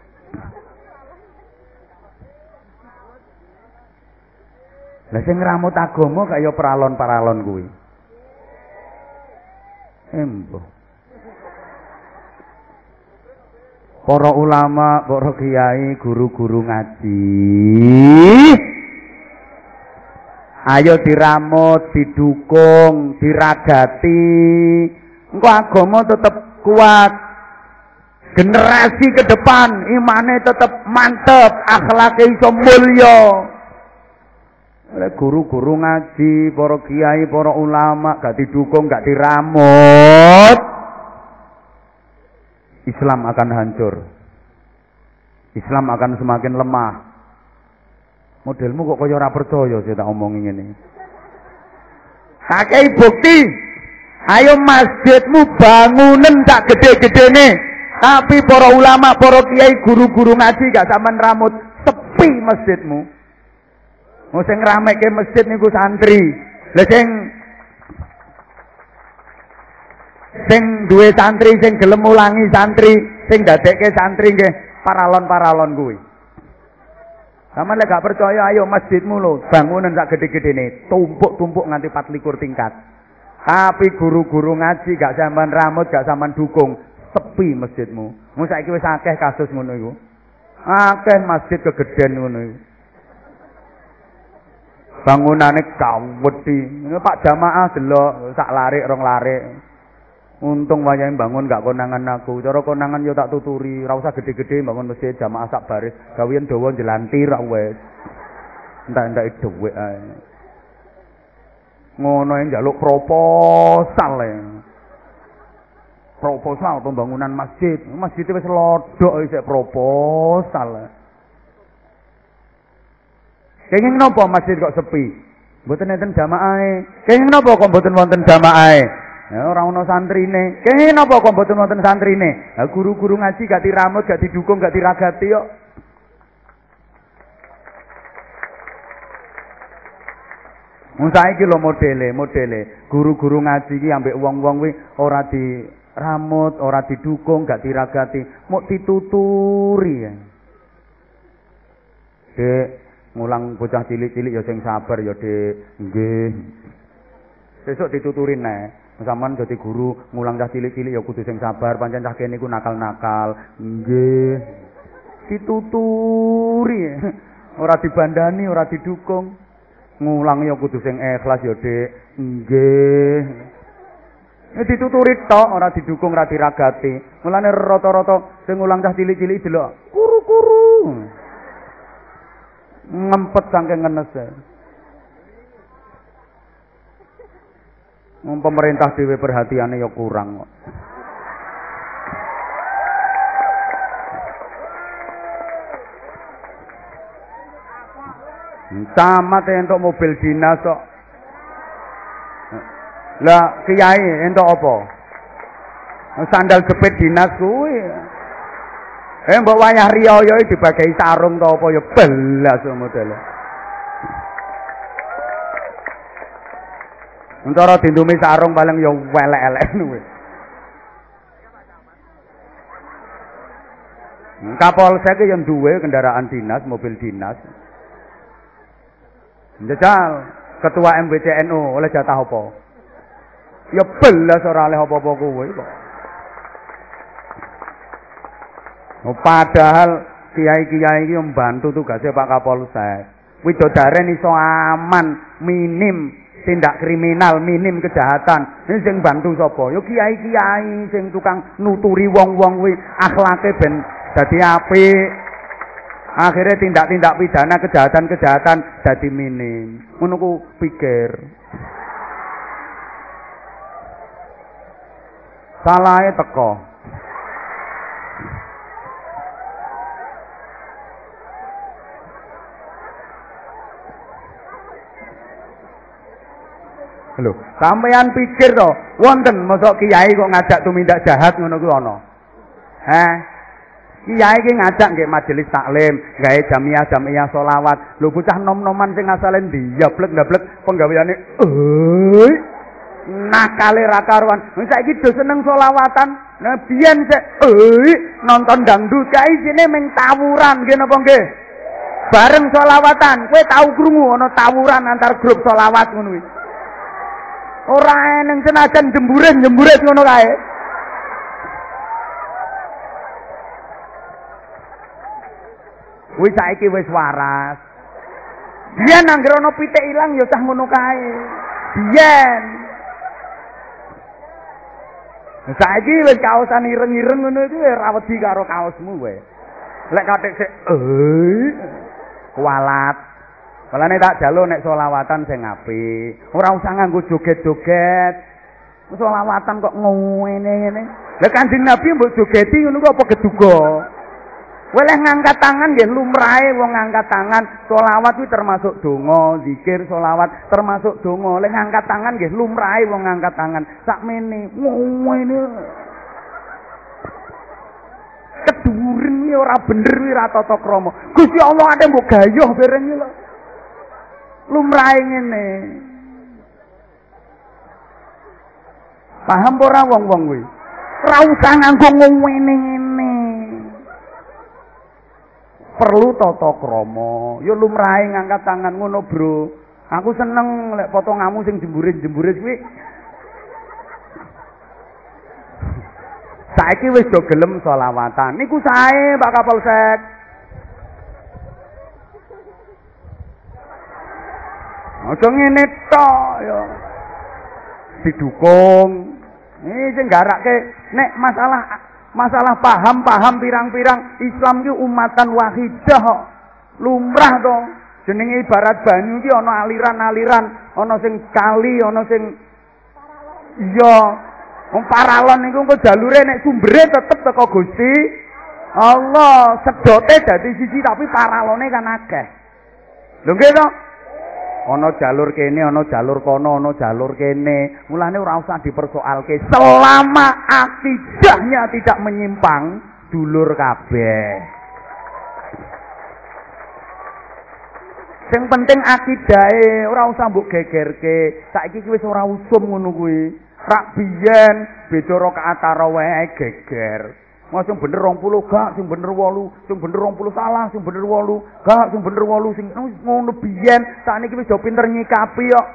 Lah sing ngramut agama kaya peralon-paralon kuwi. Embo. Para ulama, para kiai, guru-guru ngaji. Ayo diramut, didukung, diragati. Engko agama tetap kuat. Generasi ke depan imane tetap mantep, akhlaknya iso mulya. Guru-guru ngaji, para kiai, para ulama gak didukung, gak diramut. Islam akan hancur. Islam akan semakin lemah. Modelmu kok kaya ora percaya sih tak omongin ini. Kakei bukti. Ayo masjidmu bangunan tak gede-gede nih. Tapi para ulama, para kiai, guru-guru ngaji gak sama ramut. Sepi masjidmu. Mau sing ke masjid niku santri. Lah sing sing duwe santri sing gelem mulangi santri, sing dadekke santri nggih paralon-paralon kuwi. Sama lek gak percaya ayo masjidmu lho, bangunan sak gede-gedene, tumpuk-tumpuk nganti 24 tingkat. Tapi guru-guru ngaji gak sampean ramut, gak sampean dukung, sepi masjidmu. Mun saiki wis akeh kasus ngono iku. Akeh masjid kegeden ngono iku bangunane kawedi. Pak jamaah delok sak larik rong larik. Untung wayahe bangun gak konangan aku. Cara konangan yo tak tuturi, ora usah gede-gede bangun masjid jamaah sak baris. Gawean dawa jelantir wis. Entak-entak dhuwit ae. Ngono yang njaluk proposal e. proposal pembangunan masjid. Masjid wis lodok isek proposal. Kenging napa masjid kok sepi? Mboten enten jamaahe. Kenging napa kok mboten wonten jamaahe? Ya ora ana santrine. Kenging napa kok mboten wonten santrine? Guru-guru ngaji gak diramut, gak didukung, gak diragati kok. Wong saiki lho modele, modele. Guru-guru ngaji iki ambek wong-wong kuwi ora diramut, ora didukung, gak diragati, mau dituturi. Dek, ngulang bocah cilik-cilik ya sing sabar ya Dik. Nggih. Sesuk dituturin nek. Sampeyan dadi guru ngulang cah cilik-cilik ya kudu sing sabar, pancen cah kene iku nakal-nakal. Nggih. Dituturi. Ora dibandani, ora didukung. Ngulang ya kudu sing ikhlas ya Dik. Nggih. Ya dituturi tok, ora didukung, ora diragati. Mulane rata-rata sing ngulang cah cilik-cilik delok kuru-kuru. Ngempet saking ngenese. Wong pemerintah dhewe perhatiane ya kurang kok. Camat entuk mobil dinas kok. Lah kiai entuk apa? Sandal jepit dinas kuwi. Eh mbok wayah riyaya dibagai sarung to apa ya belas modele. Antara dindumi sarung paling ya welek-elek kuwi. Kapolsek yang duwe kendaraan dinas, mobil dinas. Jajal ketua MBCNU oleh jatah apa? Ya belas ora oleh apa-apa kuwi kok. Oh, padahal kiai-kiai iki membantu tugasnya Pak Kapolsek. Widodaren iso aman, minim tindak kriminal, minim kejahatan. Ini sing bantu sapa? Yo kiai-kiai sing tukang nuturi wong-wong kuwi akhlake ben dadi apik. Akhirnya tindak-tindak pidana kejahatan-kejahatan dadi minim. Ngono ku pikir. Salahnya teko. Lho, sampean pikir to, wonten mosok kiai kok ngajak tumindak jahat ngono kuwi ana. Heh. Kiai iki ngajak nggih majelis taklim, gawe jamiah-jamiah selawat. Lho bocah nom-noman sing asale ndiyablek-ndablek penggaweane eh nakale ra karuan. Saiki do seneng selawatan. Nah biyen sik eh nonton dangdut kae sine meng tawuran nggih napa nggih? Bareng selawatan, kowe tau krungu ana tawuran antar grup selawat ngono kuwi. Ora eneng senajan jemburen-jemburet ngono kae. Wis saiki wis waras. Biyen anggere ana pitik ilang ya cah ngono kae. Biyen. Saiki wis kaosan ireng-ireng ngono iku ora wedi karo kaosmu kowe. Lek katik sik eh kualat. Malane tak jalo nek selawatan sing apik. Ora usah nganggo joget-joget. Selawatan kok ngene ngene. Lah Kanjeng Nabi mbok jogeti ngono kok apa geduga? Boleh ngangkat tangan nggih lumrahe wong ngangkat tangan selawat kuwi termasuk donga, zikir selawat termasuk donga. Lek ngangkat tangan nggih lumrahe wong ngangkat tangan. Sakmene ngene. Keduren ora bener wi ra tata krama. Gusti Allah ate mbok gayuh bareng lho. Lumrah ngene. Paham ora wong-wong kuwi? Ora usah nganggo ngene-ngene. Perlu tata krama. Ya lumrahe ngangkat tangan ngono, Bro. Aku seneng lek potonganmu sing jemburin-jemburin kuwi. Saiki wis do gelem selawatan. Niku sae Pak Kapolsek. Aja ngene tok ya. Didukung. Ini sing garake nek masalah masalah paham-paham pirang-pirang Islam ki umatan wahidah. Lumrah to. Jenenge ibarat banyu ki ana aliran-aliran, ana sing kali, ana sing iya Wong paralon niku engko jalure nek sumbere tetep teko Gusti Allah. Sedote dadi siji tapi paralone kan akeh. Lho nggih to? Ana jalur kene, ana jalur kono, ana jalur kene. Mulane ora usah dipersoalke. Selama akidahnya tidak menyimpang, dulur kabeh. Sing penting akidahe, ora usah mbok gegerke. Saiki wis ora usum ngono kuwi. Rak biyen beda rakaat tarawih geger. Mau sing bener 20 gak, sing bener 8, sing bener 20 salah, sing bener 8, gak, sing bener 8, sing ngono biyen. Sakniki wis do pinter nyikapi kok.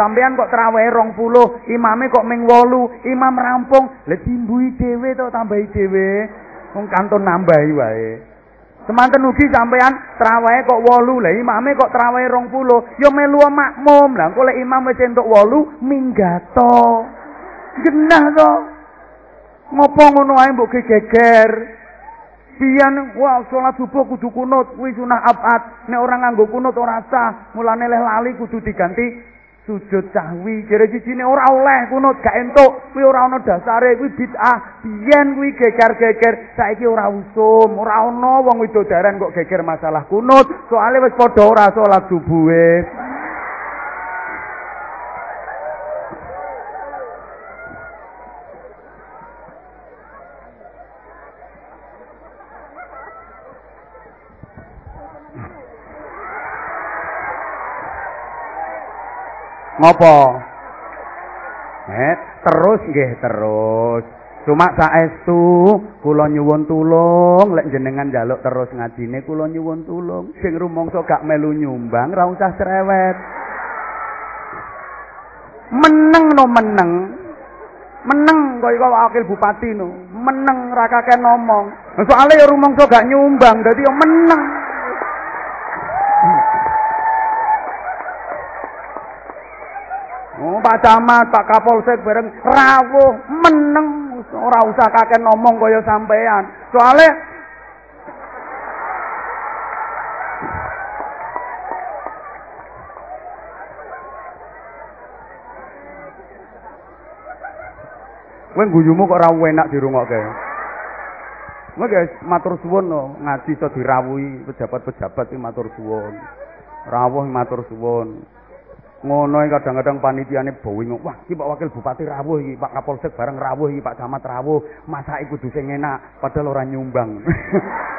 Sampean kok terawih 20, imame kok ming 8, imam rampung. Lah dimbui dhewe to tambahi dhewe. Wong kantun nambahi wae. Semanten ugi sampean trawahe kok 8, lah imame kok trawahe 20, ya melu makmum. Lah kok lek imam wis entuk 8, minggato. Genah. Ngopo ngono ae mbok geger. Pian wah salat subuh kudu kunut, kuwi sunah abad. Nek orang nganggo kunut ora sah, mulane leh lali kudu diganti sujud sahwi jere cicine ora oleh kunut gak entuk. Kuwi ora ana dasare kuwi bid'ah. Biyen kuwi geger-geger. Saiki ora usum ora ana wong widodaran kok geger masalah kunut. Soalnya wis padha ora salat subuhe Ngopo? Eh, terus nggih terus. Cuma saestu kula nyuwun tulung lek jenengan njaluk terus ngajine kula nyuwun tulung. Sing rumangsa gak melu nyumbang ra usah cerewet. Meneng no meneng. Meneng kaya wakil bupati no. Meneng ra kakek ngomong. Soale ya rumangsa gak nyumbang dadi ya meneng. Camat, Pak Kapolsek bareng rawuh meneng ora usah kakek ngomong kaya sampean. Soale Kowe guyumu kok ora enak dirungokke. Kowe guys, matur suwun no, ngaji iso dirawuhi pejabat-pejabat iki matur suwun. Rawuh matur suwun. Ngono kadang-kadang panitiane bawing wah iki Pak Wakil Bupati rawuh iki Pak Kapolsek bareng rawuh iki Pak Camat rawuh masa iku kudu enak padahal ora nyumbang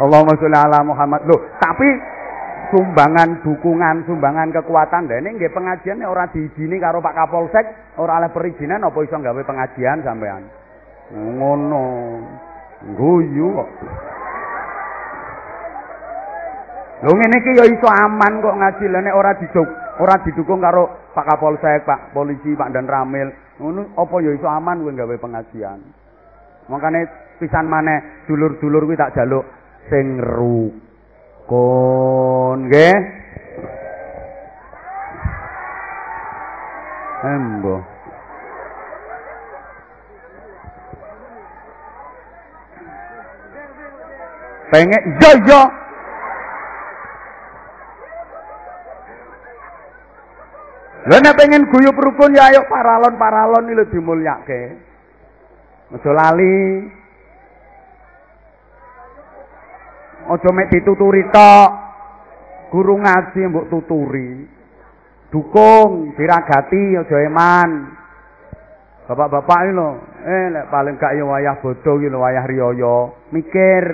Allahumma sholli ala Muhammad. Loh, tapi sumbangan dukungan, sumbangan kekuatan dene nggih pengajian ora diizini karo Pak Kapolsek, ora oleh perizinan apa iso gawe pengajian sampean. Ngono. Guyu kok. Lho ngene iki ya iso aman kok ngaji. Nek ora diduk ora didukung karo Pak Kapolsek, Pak Polisi, Pak Dan Ramil. Ngono apa ya iso aman kowe gawe pengajian? Makane pisan maneh dulur-dulur kuwi tak jaluk sing rukun nggih. Embo. Pengen iya. Lha nek pengen guyub rukun ya ayo paralon-paralon iki lho dimulyake. Aja lali. Aja mek dituturi tok. Guru ngaji mbok tuturi. Dukung, diragati aja eman. Bapak-bapak iki lho, eh paling gak ya wayah iki lho wayah riyaya. Mikir,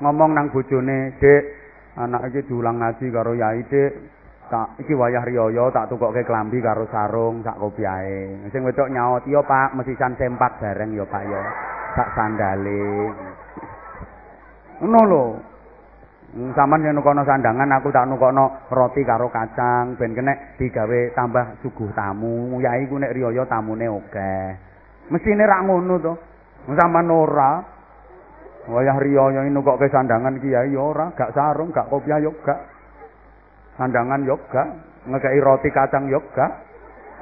ngomong nang bojone, "Dik, anak iki diulang ngaji karo yai, Dik. Tak iki wayah riyaya tak tukokke klambi karo sarung sak kopiahe. Sing wedok nyaut, "Iya, Pak, mesisan sempak bareng ya, Pak ya. Sak sandale." Ngono lho. Hmm, Saman yen nukono sandangan aku tak nukono roti karo kacang ben kenek digawe tambah suguh tamu. Yai ku nek riyaya tamune akeh. Mesine ra ngono to. Saman ora. Wayah riyaya nukokke sandangan kiai ora, gak sarung, gak kopiah yo gak. Sandangan yo gak, ngekeki roti kacang yo gak.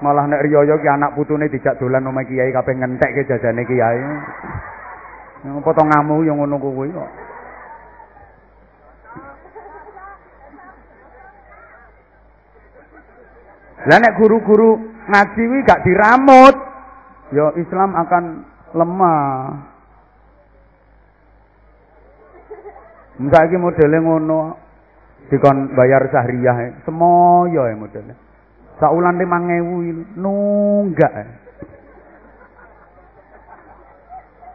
Malah nek riyaya ki anak putune dijak dolan omah kiai kabeh ngentekke jajane kiai. Yang potong ngamu yang ngono kuwi kok. Lah nek guru-guru ngaji wi gak diramut, ya Islam akan lemah. Saiki modele ngono. Dikon bayar sahriyah semoyo ya modele. Saulan 5000 nunggak.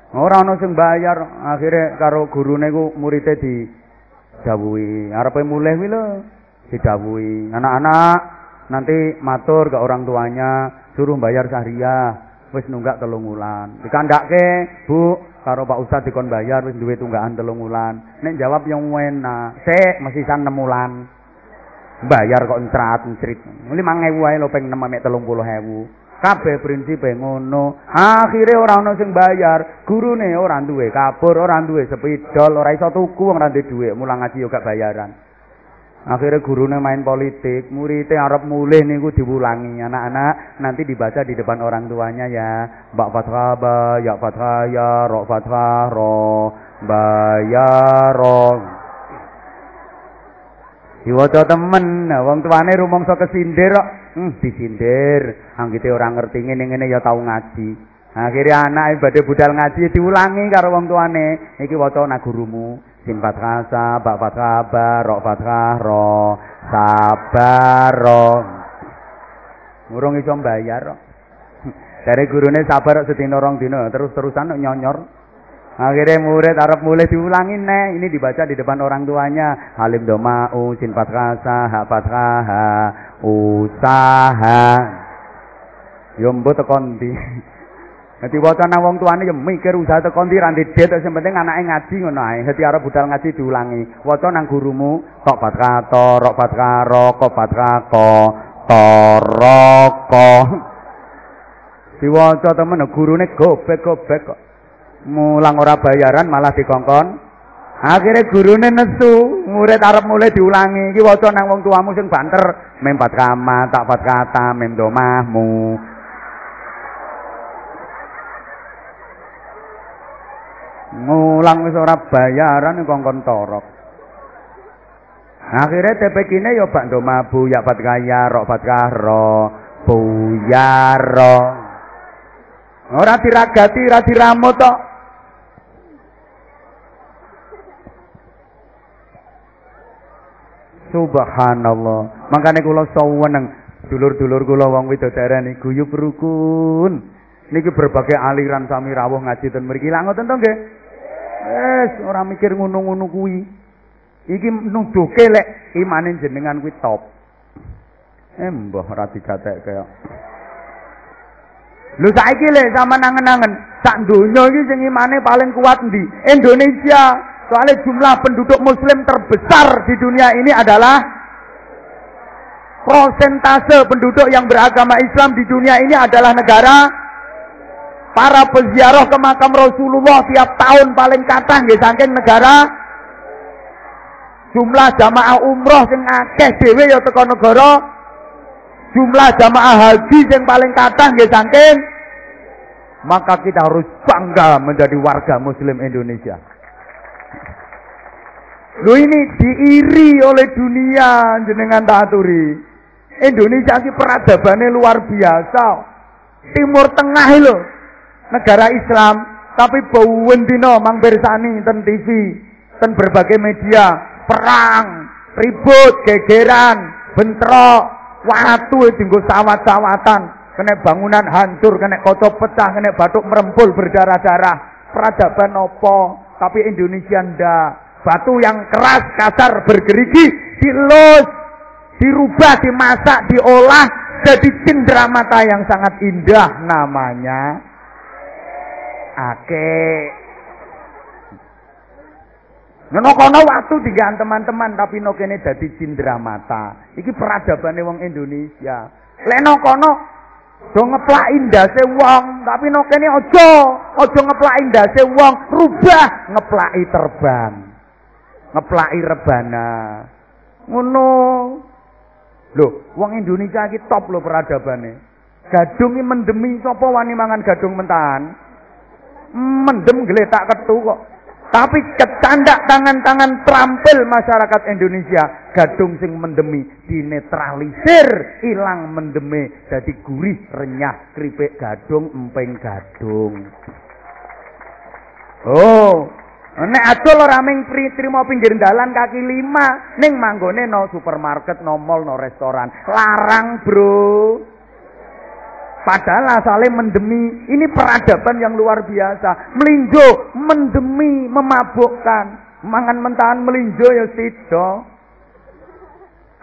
Ora ana bayar, akhirnya karo gurune ku muridé di dawuhi, arepe mulih kuwi lho didawuhi. Anak-anak nanti matur ke orang tuanya suruh bayar sahriyah wis nunggak telung wulan. Dikandake, Bu, karo Pak Ustaz dikon bayar wis duwe tunggakan telung wulan. Nek jawab yang enak, sik masih san 6 wulan. Bayar kok entrat entrit. 5000 wae lho peng 6 mek 30000. Kabeh prinsipe ngono. Akhire ora ana sing bayar, gurune ora duwe kapur, ora duwe sepidol, ora iso tuku wong ora duwe, mulang ngaji yo gak bayaran. Akhirnya gurunya main politik, muridnya Arab mulih niku diulangi. Anak-anak nanti dibaca di depan orang tuanya ya. Mbak fathah ba, ya fathah ya, ro fathah ro, ba ya ro. Diwaca temen, nah, wong tuane rumangsa kesindir kok. Hmm, disindir. Anggite orang ngerti ngene-ngene ya tau ngaji. Akhirnya anak badhe budal ngaji diulangi karo wong tuane. Iki waca nak gurumu. Sin fathah sa, ba fathah ba, ro fathah ro, sabar ro. Ngurung iso bayar. Dari gurune sabar sedina rong dina, terus-terusan nyonyor. Akhirnya murid Arab mulai diulangi nih, ini dibaca di depan orang tuanya. Halim doma u sin fathah sa, ha fathah ha, usaha. Yombo tekon di. Dadi wacana wong tuane ya mikir usaha tekan ndi ra ndedet sing penting anake ngaji ngono ae. Dadi arep budal ngaji diulangi. Waca nang gurumu tok fatkato, rok fatkaro, ko fatkako, toroko. Diwaca temen gurune gobek-gobek kok. Mulang ora bayaran malah dikongkon. Akhirnya gurune nesu, murid arep mulai diulangi. Iki waca nang wong tuamu sing banter, mem kama, tak fatkata, mem domahmu. Ngulang wis ora bayaran kongkon torok akhirnya tepekine ya bak mabu ya bat kaya rok bat karo buyaro ora diragati ora diramut tok Subhanallah. Makanya kula saweneng dulur-dulur kula wong widodaren guyub rukun. Niki berbagai aliran sami rawuh ngaji mriki. Lah ngoten to nggih? Wes ora mikir ngono-ngono kuwi. Iki nuduhke lek imane jenengan kuwi top. Eh mbah ora digatek kaya. Lho saiki lek sampean nangen-nangen sak donya iki sing imane paling kuat ndi? Indonesia. Soalnya jumlah penduduk muslim terbesar di dunia ini adalah prosentase penduduk yang beragama Islam di dunia ini adalah negara para peziarah ke makam Rasulullah tiap tahun paling kathah nggih saking negara jumlah jamaah umroh sing akeh dhewe ya teko negara jumlah jamaah haji sing paling kathah nggih saking maka kita harus bangga menjadi warga muslim Indonesia. Lu ini diiri oleh dunia jenengan taturi. Indonesia ini peradabannya luar biasa. Timur Tengah loh negara Islam tapi bawen dino mang bersani ten TV ten berbagai media. Perang ribut gegeran bentrok watu tinggal sawat-sawatan. Kena bangunan hancur kena kocok pecah kena batuk merempul berdarah-darah. Peradaban opo tapi Indonesia ndak. Batu yang keras kasar bergerigi dilus dirubah dimasak diolah jadi cindera mata yang sangat indah namanya Ake. Nono kono waktu tiga teman-teman tapi no kene dadi cindera mata. Iki peradabane wong Indonesia. Leno kono do ngeplaki ndase wong, tapi no kene aja, aja ngeplaki ndase wong, rubah ngeplaki terbang. Ngeplaki rebana. Ngono. Loh, wong Indonesia iki top lho peradabane. Gadung iki mendemi sapa wani mangan gadung mentahan? Mendem geletak ketu kok. Tapi kecandak tangan-tangan terampil masyarakat Indonesia, gadung sing mendemi dinetralisir, hilang mendeme, jadi gurih, renyah, keripik gadung, empeng gadung. Oh, nek adol ora ming trimo pinggir dalan kaki lima, ning manggone no supermarket, no mall, no restoran. Larang, Bro. Padahal asalnya mendemi. Ini peradaban yang luar biasa. Melinjo, mendemi, memabukkan. Mangan mentahan melinjo ya sido.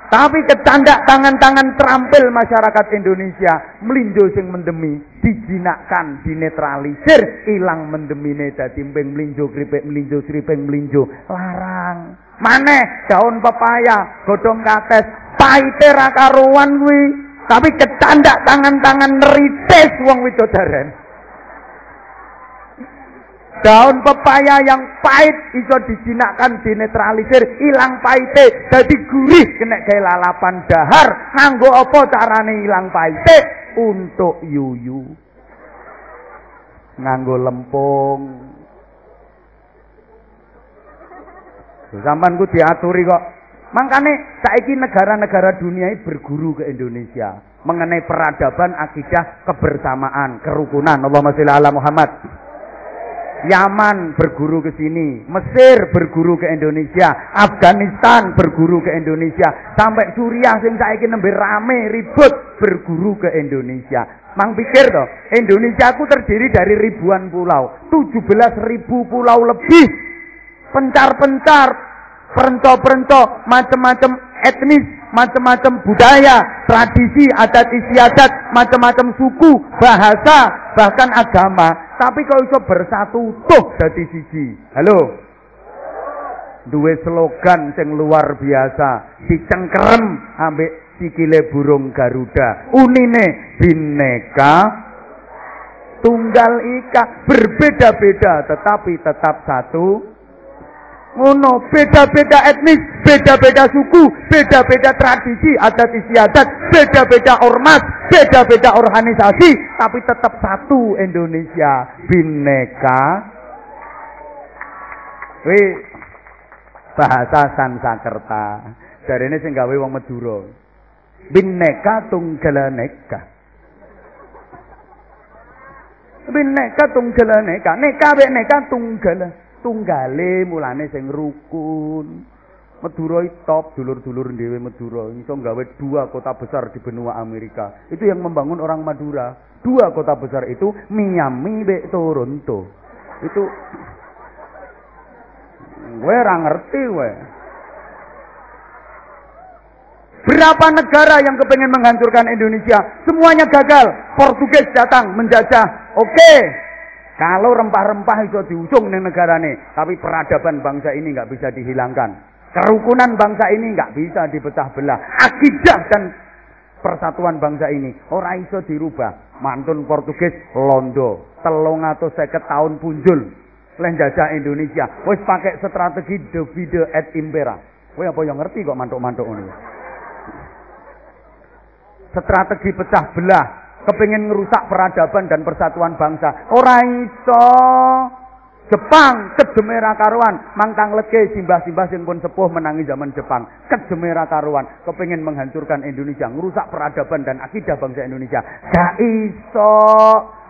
Tapi kecandak tangan-tangan terampil masyarakat Indonesia melinjo sing mendemi dijinakkan, dinetralisir, hilang mendemine dadi mbeng melinjo kripik melinjo sripeng melinjo larang. Maneh daun pepaya, godhong kates, paite karuan. Tapi kecandak tangan-tangan neritis wong widodaren. Daun pepaya yang pahit iso dijinakkan dinetralisir, ilang pahite jadi gurih kena kayak lalapan dahar. Nganggo apa carane ilang pahite? Untuk yuyu. Nganggo lempung. Sampan ku diaturi kok Makanya saiki negara-negara dunia ini berguru ke Indonesia mengenai peradaban, akidah, kebersamaan, kerukunan. Allahumma sholli ala Muhammad. Yaman berguru ke sini, Mesir berguru ke Indonesia, Afghanistan berguru ke Indonesia, sampai Suriah sing saiki nembe rame ribut berguru ke Indonesia. Mang pikir toh, Indonesia aku terdiri dari ribuan pulau, 17 ribu pulau lebih. Pencar-pencar, perentok-perentok, macam-macam etnis, macam-macam budaya, tradisi, adat istiadat, macam-macam suku, bahasa, bahkan agama. Tapi kalau iso bersatu tuh jadi siji. Halo. Duwe slogan sing luar biasa, dicengkerem ambek sikile burung Garuda. Unine bineka tunggal ika berbeda-beda tetapi tetap satu ngono beda-beda etnis beda-beda suku beda-beda tradisi adat istiadat beda-beda ormas beda-beda organisasi tapi tetap satu Indonesia bineka Wi bahasa Sansakerta dari ini sing gawe wong Madura. Bineka tunggal neka bineka tunggal neka neka neka tunggal tunggale mulane sing rukun. Madura top dulur-dulur dhewe Madura iso gawe dua kota besar di benua Amerika. Itu yang membangun orang Madura. Dua kota besar itu Miami be Toronto. Itu gue ora ngerti gue. Berapa negara yang kepengen menghancurkan Indonesia? Semuanya gagal. Portugis datang menjajah. Oke, okay. Kalau rempah-rempah itu diusung ning negarane, tapi peradaban bangsa ini nggak bisa dihilangkan. Kerukunan bangsa ini nggak bisa dipecah belah. Akidah dan persatuan bangsa ini ora iso dirubah. Mantun Portugis Londo, telung atau seket tahun punjul lenjajah Indonesia. Wis pakai strategi divide et impera. Kowe apa yang ngerti kok mantuk-mantuk ini? Strategi pecah belah kepingin ngerusak peradaban dan persatuan bangsa. Ora iso. Jepang kejemera karuan, mangkang leke simbah-simbah sing pun sepuh menangi zaman Jepang. Kejemera karuan, kepingin menghancurkan Indonesia, ngerusak peradaban dan akidah bangsa Indonesia. Gak iso.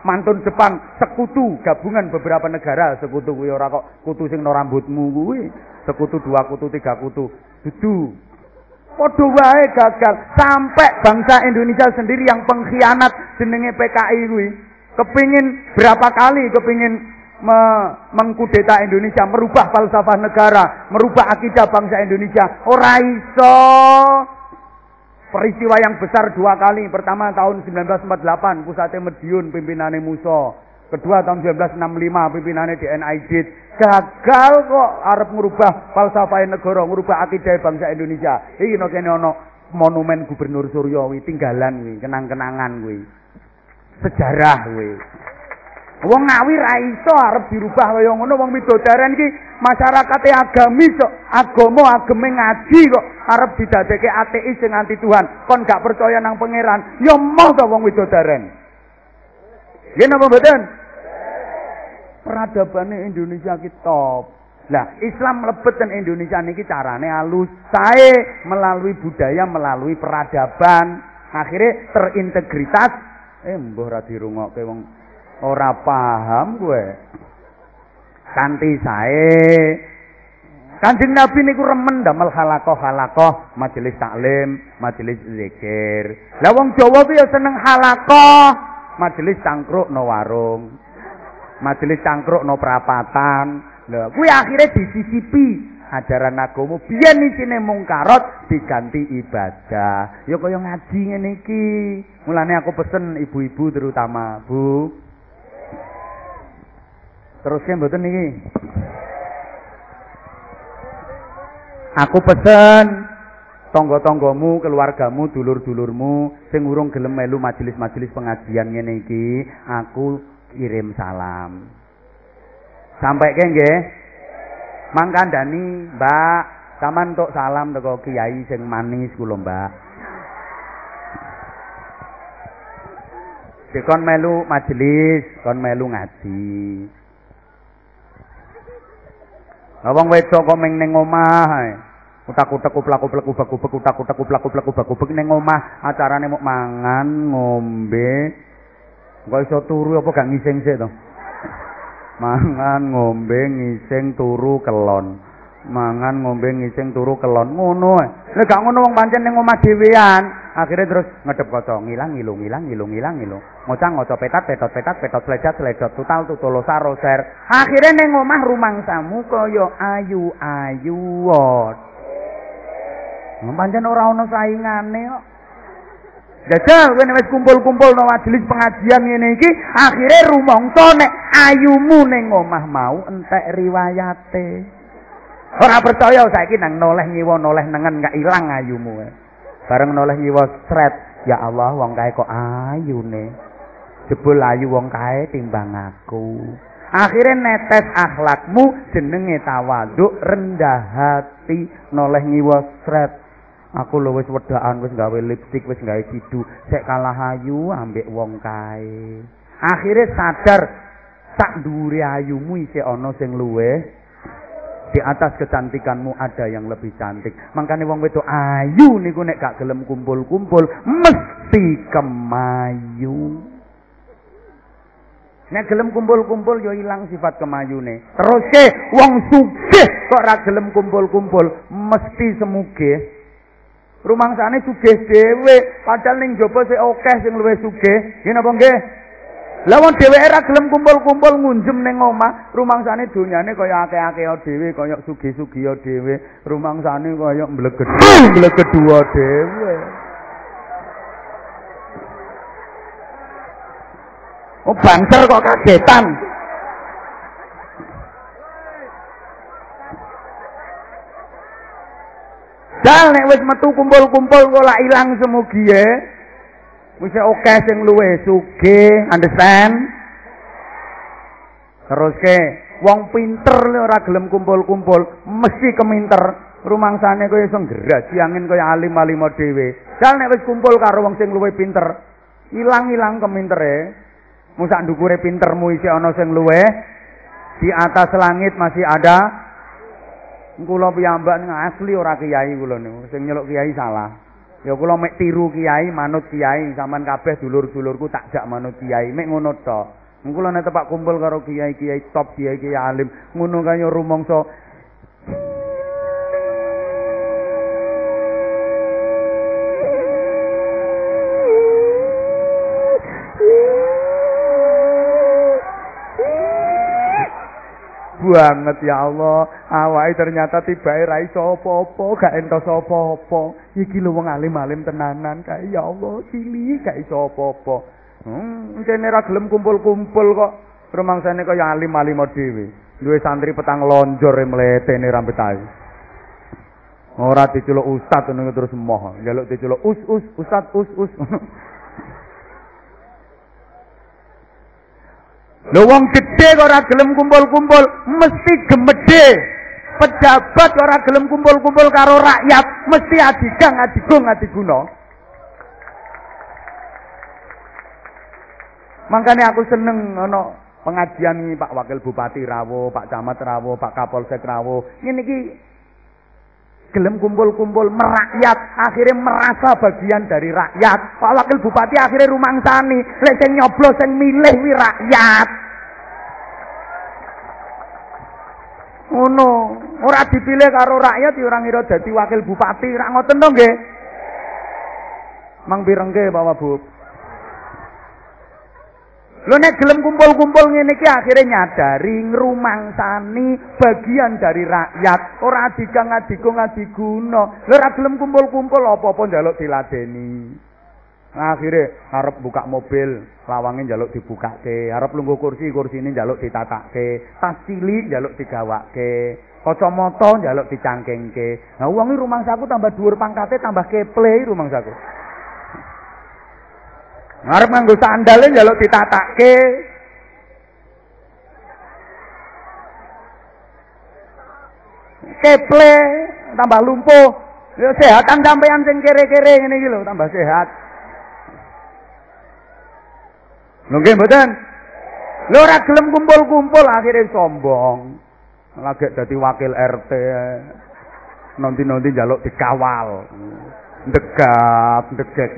Mantun Jepang sekutu gabungan beberapa negara sekutu kuwi ora kok kutu sing no rambutmu kuwi. Sekutu dua kutu tiga kutu. Dudu Podo wae gagal. Sampai bangsa Indonesia sendiri yang pengkhianat jenenge PKI kuwi. Kepingin berapa kali kepingin me mengkudeta Indonesia, merubah falsafah negara, merubah akidah bangsa Indonesia. Ora iso. Peristiwa yang besar dua kali. Pertama tahun 1948, pusatnya Medion, pimpinannya Musa. Kedua tahun 1965 pimpinannya di NID gagal kok arep merubah falsafah negara, merubah akidah bangsa Indonesia. Iki no kene ono monumen Gubernur Suryo wi tinggalan wi, kenang-kenangan wi. Sejarah wi. Wong ngawi ra iso arep dirubah kaya ngono wong midodaren iki masyarakate agamis kok, agama ageme ngaji kok arep didadekke ateis sing anti Tuhan, kon gak percaya nang pangeran. Ya moh to wong midodaren. Nggih napa mboten? Peradabannya Indonesia kita top. Lah, Islam lebet ten Indonesia niki carane halus. Sae melalui budaya, melalui peradaban, akhirnya terintegritas. Eh, mbah ora dirungokke wong ora paham gue. Kanti sae Kanjeng Nabi niku remen damel halakoh halakoh, majelis taklim, majelis zikir. Lah wong Jawa ku ya seneng halakoh, majelis cangkruk no warung. Majelis cangkruk no perapatan. Lah kuwi akhirnya disisipi ajaran agama biyen isine mungkarot diganti ibadah. Ya kaya ngaji ngene iki. Mulane aku pesen ibu-ibu terutama, Bu. Terusnya mboten niki. Aku pesen tonggo-tonggomu, keluargamu, dulur-dulurmu sing urung gelem melu majelis-majelis pengajian ngene iki, aku kirim salam. Sampai ke nggih? Mangkandani, Mbak, sampean tok salam teko kiai sing manis kula, Mbak. Dikon melu majelis, kon melu ngaji. Wong wedok kok ning omah utak-utak kuplak-kuplak kubak-kubak utak-utak kuplak-kuplak kubak-kubak ning omah acarane mau mangan, ngombe. Kok iso turu apa gak ngising sik to? Mangan, ngombe, ngising, turu, kelon. Mangan, ngombe, ngising, turu, kelon. Ngono. Nek gak ngono wong pancen ning omah dhewean, akhirnya terus ngedep kaca, ngilang ngilu ngilang ngilu ngilang ngilu. Ngocang ngoco petat petot petat petot sledot sledot tutal tutolo saro ser. Akhirnya ning omah rumangsamu kaya ayu-ayu Pancen ora ana saingane kok. Jajal kowe wis kumpul-kumpul nang majelis pengajian ngene iki, akhire rumangsa nek ayumu ning omah mau entek riwayate. Ora percaya saiki nang noleh nyiwa noleh nengen gak ilang ayumu. Bareng noleh nyiwa sret, ya Allah wong kae kok ayune. Jebul ayu wong kae timbang aku. Akhirnya netes akhlakmu jenenge tawaduk rendah hati noleh nyiwa sret Aku lho wis wedaan wis gawe lipstik wis gawe sidu, sek kalah ayu ambek wong kae. Akhire sadar sak dhuwure ayumu isih ana sing luweh di atas kecantikanmu ada yang lebih cantik. Makanya wong wedok ayu niku nek gak gelem kumpul-kumpul mesti kemayu. Nek gelem kumpul-kumpul yo ilang sifat kemayune. Terus ke wong sugih kok ora gelem kumpul-kumpul mesti semuge Rumangsane sugih dhewe, padahal ning jaba sik akeh sing luwih sugih. Nggih napa nggih? Lah wong dheweke ra gelem kumpul-kumpul ngunjem ning omah, rumangsane donyane kaya akeh-akeh dhewe, kaya sugih-sugih dhewe, rumangsane kaya mbleget, mbleget dhewe. Oh banser kok kagetan. Dal nek wis metu kumpul-kumpul kok lak ilang semugi ya. Wis oke sing luwe sugih, understand? Terus ke wong pinter ora gelem kumpul-kumpul, mesti keminter. Rumangsane kowe iso ngraji angin kaya alim-alim dhewe. Dal nek wis kumpul karo wong sing luwe pinter, ilang-ilang kemintere. Musak ndukure pintermu isi ana sing luwe. Di atas langit masih ada Kula piyambak ning asli ora kiai kula niku. Sing nyeluk kiai salah. Ya kula mek tiru kiai, manut kiai, sampean kabeh dulur-dulurku tak jak manut kiai, mek ngono tok. Kula nek tepak kumpul karo kiai-kiai top, kiai-kiai alim, ngono kaya rumangsa banget ya Allah. Awake ternyata tibae ra iso apa-apa, gak entos apa-apa. Iki lho wong alim-alim tenanan kae ya Allah, cilik gak iso apa-apa. Hmm, kene ra gelem kumpul-kumpul kok. Rumangsane kaya alim-alim dhewe. Duwe santri petang lonjor e mletene rambut ae. Ora diceluk ustaz ngono terus moh. Njaluk diceluk us us ustaz us us. Lho wong gedhe ora gelem kumpul-kumpul, mesti gemedhe. Pejabat ora gelem kumpul-kumpul karo rakyat, mesti adigang, adigung, adiguna. Makanya aku seneng ana pengajian ini Pak Wakil Bupati Rawo, Pak Camat Rawo, Pak Kapolsek Rawo. Ini ki gelem kumpul-kumpul merakyat, akhirnya merasa bagian dari rakyat. Pak Wakil Bupati akhirnya rumangsani, lek sing nyoblos sing milih wi rakyat. Ngono, ora dipilih karo rakyat ya ora ngira dadi wakil bupati, ra ngoten to nggih. Mang birengke Wabub. Lho nek gelem kumpul-kumpul ngene iki akhire nyadari ngrumangsani bagian dari rakyat, ora adigang adigung adiguna. Lho ora gelem kumpul-kumpul apa-apa njaluk diladeni. Akhire arep buka mobil, lawange njaluk dibukake, arep lungguh kursi, kursine njaluk ditatake, tas cilik njaluk digawake, kacamata njaluk dicangkengke. Nah wong rumangsaku tambah dhuwur pangkate tambah keple rumangsaku. Ngarep nganggo sandale njaluk ditatake. Keple tambah lumpuh. Ya sehatan sampean sing kere-kere iki lho, tambah sehat. Lho nggih mboten? Lho ora gelem kumpul-kumpul akhirnya sombong. Lagi dadi wakil RT. Nanti-nanti njaluk dikawal. Degat, degek.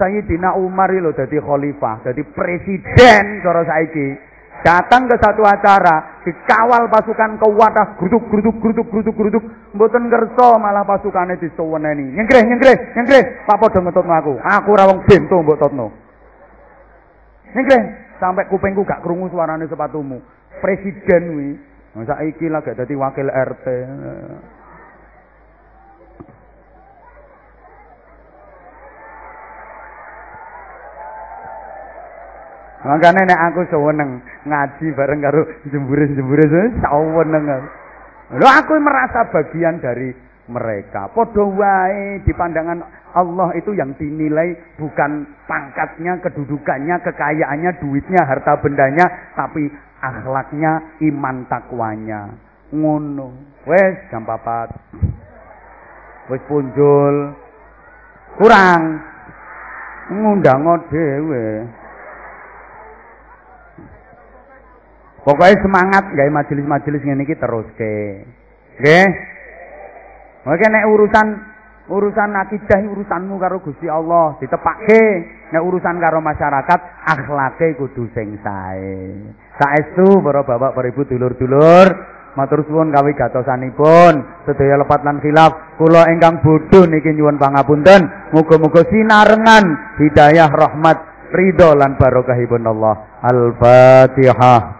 Sayyidina Umar lho dadi khalifah, dadi presiden cara saiki. Datang ke satu acara, dikawal pasukan kewadah, geruduk, geruduk, geruduk, geruduk, geruduk. Mboten kerso malah pasukannya disuweneni. Nyengkreh, nyengkreh, nyengkreh. Pak padha ngetutno aku. Aku ra wong bento mbok totno. Nyengkreh, sampai kupingku gak krungu suarane sepatumu. Presiden wi. Saiki lagi dadi wakil RT. Makanya nek aku seweneng ngaji bareng karo jembure-jembure seweneng. Lho aku merasa bagian dari mereka. Padha wae di pandangan Allah itu yang dinilai bukan pangkatnya, kedudukannya, kekayaannya, duitnya, harta bendanya, tapi akhlaknya, iman takwanya. Ngono. Wes jam papat. Wes punjul. Kurang. Ngundang dhewe. Pokoknya semangat gawe majelis-majelis ngene iki teruske. Nggih. Oke nek urusan urusan akidah urusanmu karo Gusti Allah ditepake. Nek urusan karo masyarakat akhlake kudu sing sae. Saestu para bapak para ibu dulur-dulur matur suwun kawi gatosanipun sedaya lepat lan khilaf kula ingkang bodho niki nyuwun pangapunten muga-muga sinarengan hidayah rahmat ridho lan barokahipun Allah al-fatihah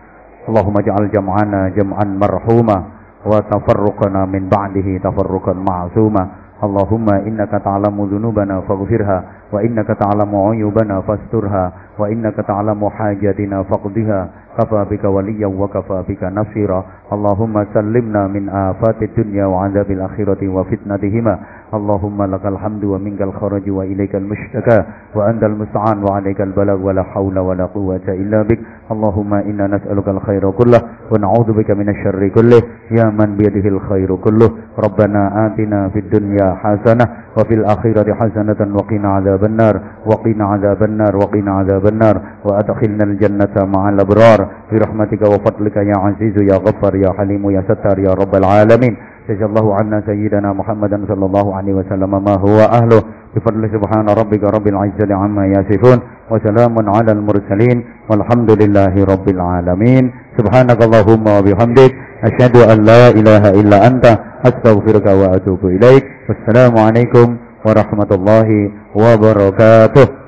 Allahumma ja'al jam'ana jam'an marhuma wa tafarruqana min ba'dihi tafarruqan ma'suma. Allahumma innaka ta'lamu dhunubana faghfirha wa innaka ta'lamu uyubana fasturha wa innaka ta'lamu hajatina faqdiha. Kafa bika waliyyan wa kafa bika nasira. Allahumma sallimna min afati dunya wa 'adzabil akhirati wa fitnatihima. اللهم لك الحمد ومنك الخرج وإليك المشتكى وأنت المستعان وعليك البلاغ ولا حول ولا قوة إلا بك. اللهم إنا نسألك الخير كله ونعوذ بك من الشر كله. يا من بيده الخير كله. ربنا آتنا في الدنيا حسنة وفي الآخرة حسنة وقنا عذاب النار. وقنا عذاب النار وقنا عذاب النار. وأدخلنا الجنة مع الأبرار. برحمتك وفضلك يا عزيز يا غفر يا حليم يا ستار يا رب العالمين. جزا الله عنا سيدنا محمدا صلى الله عليه وسلم ما هو أهله. بفضل سبحان ربك رب العزة عما يصفون وسلام على المرسلين والحمد لله رب العالمين. سبحانك اللهم وبحمدك أشهد أن لا إله إلا أنت أستغفرك وأتوب إليك. والسلام عليكم warahmatullahi wabarakatuh.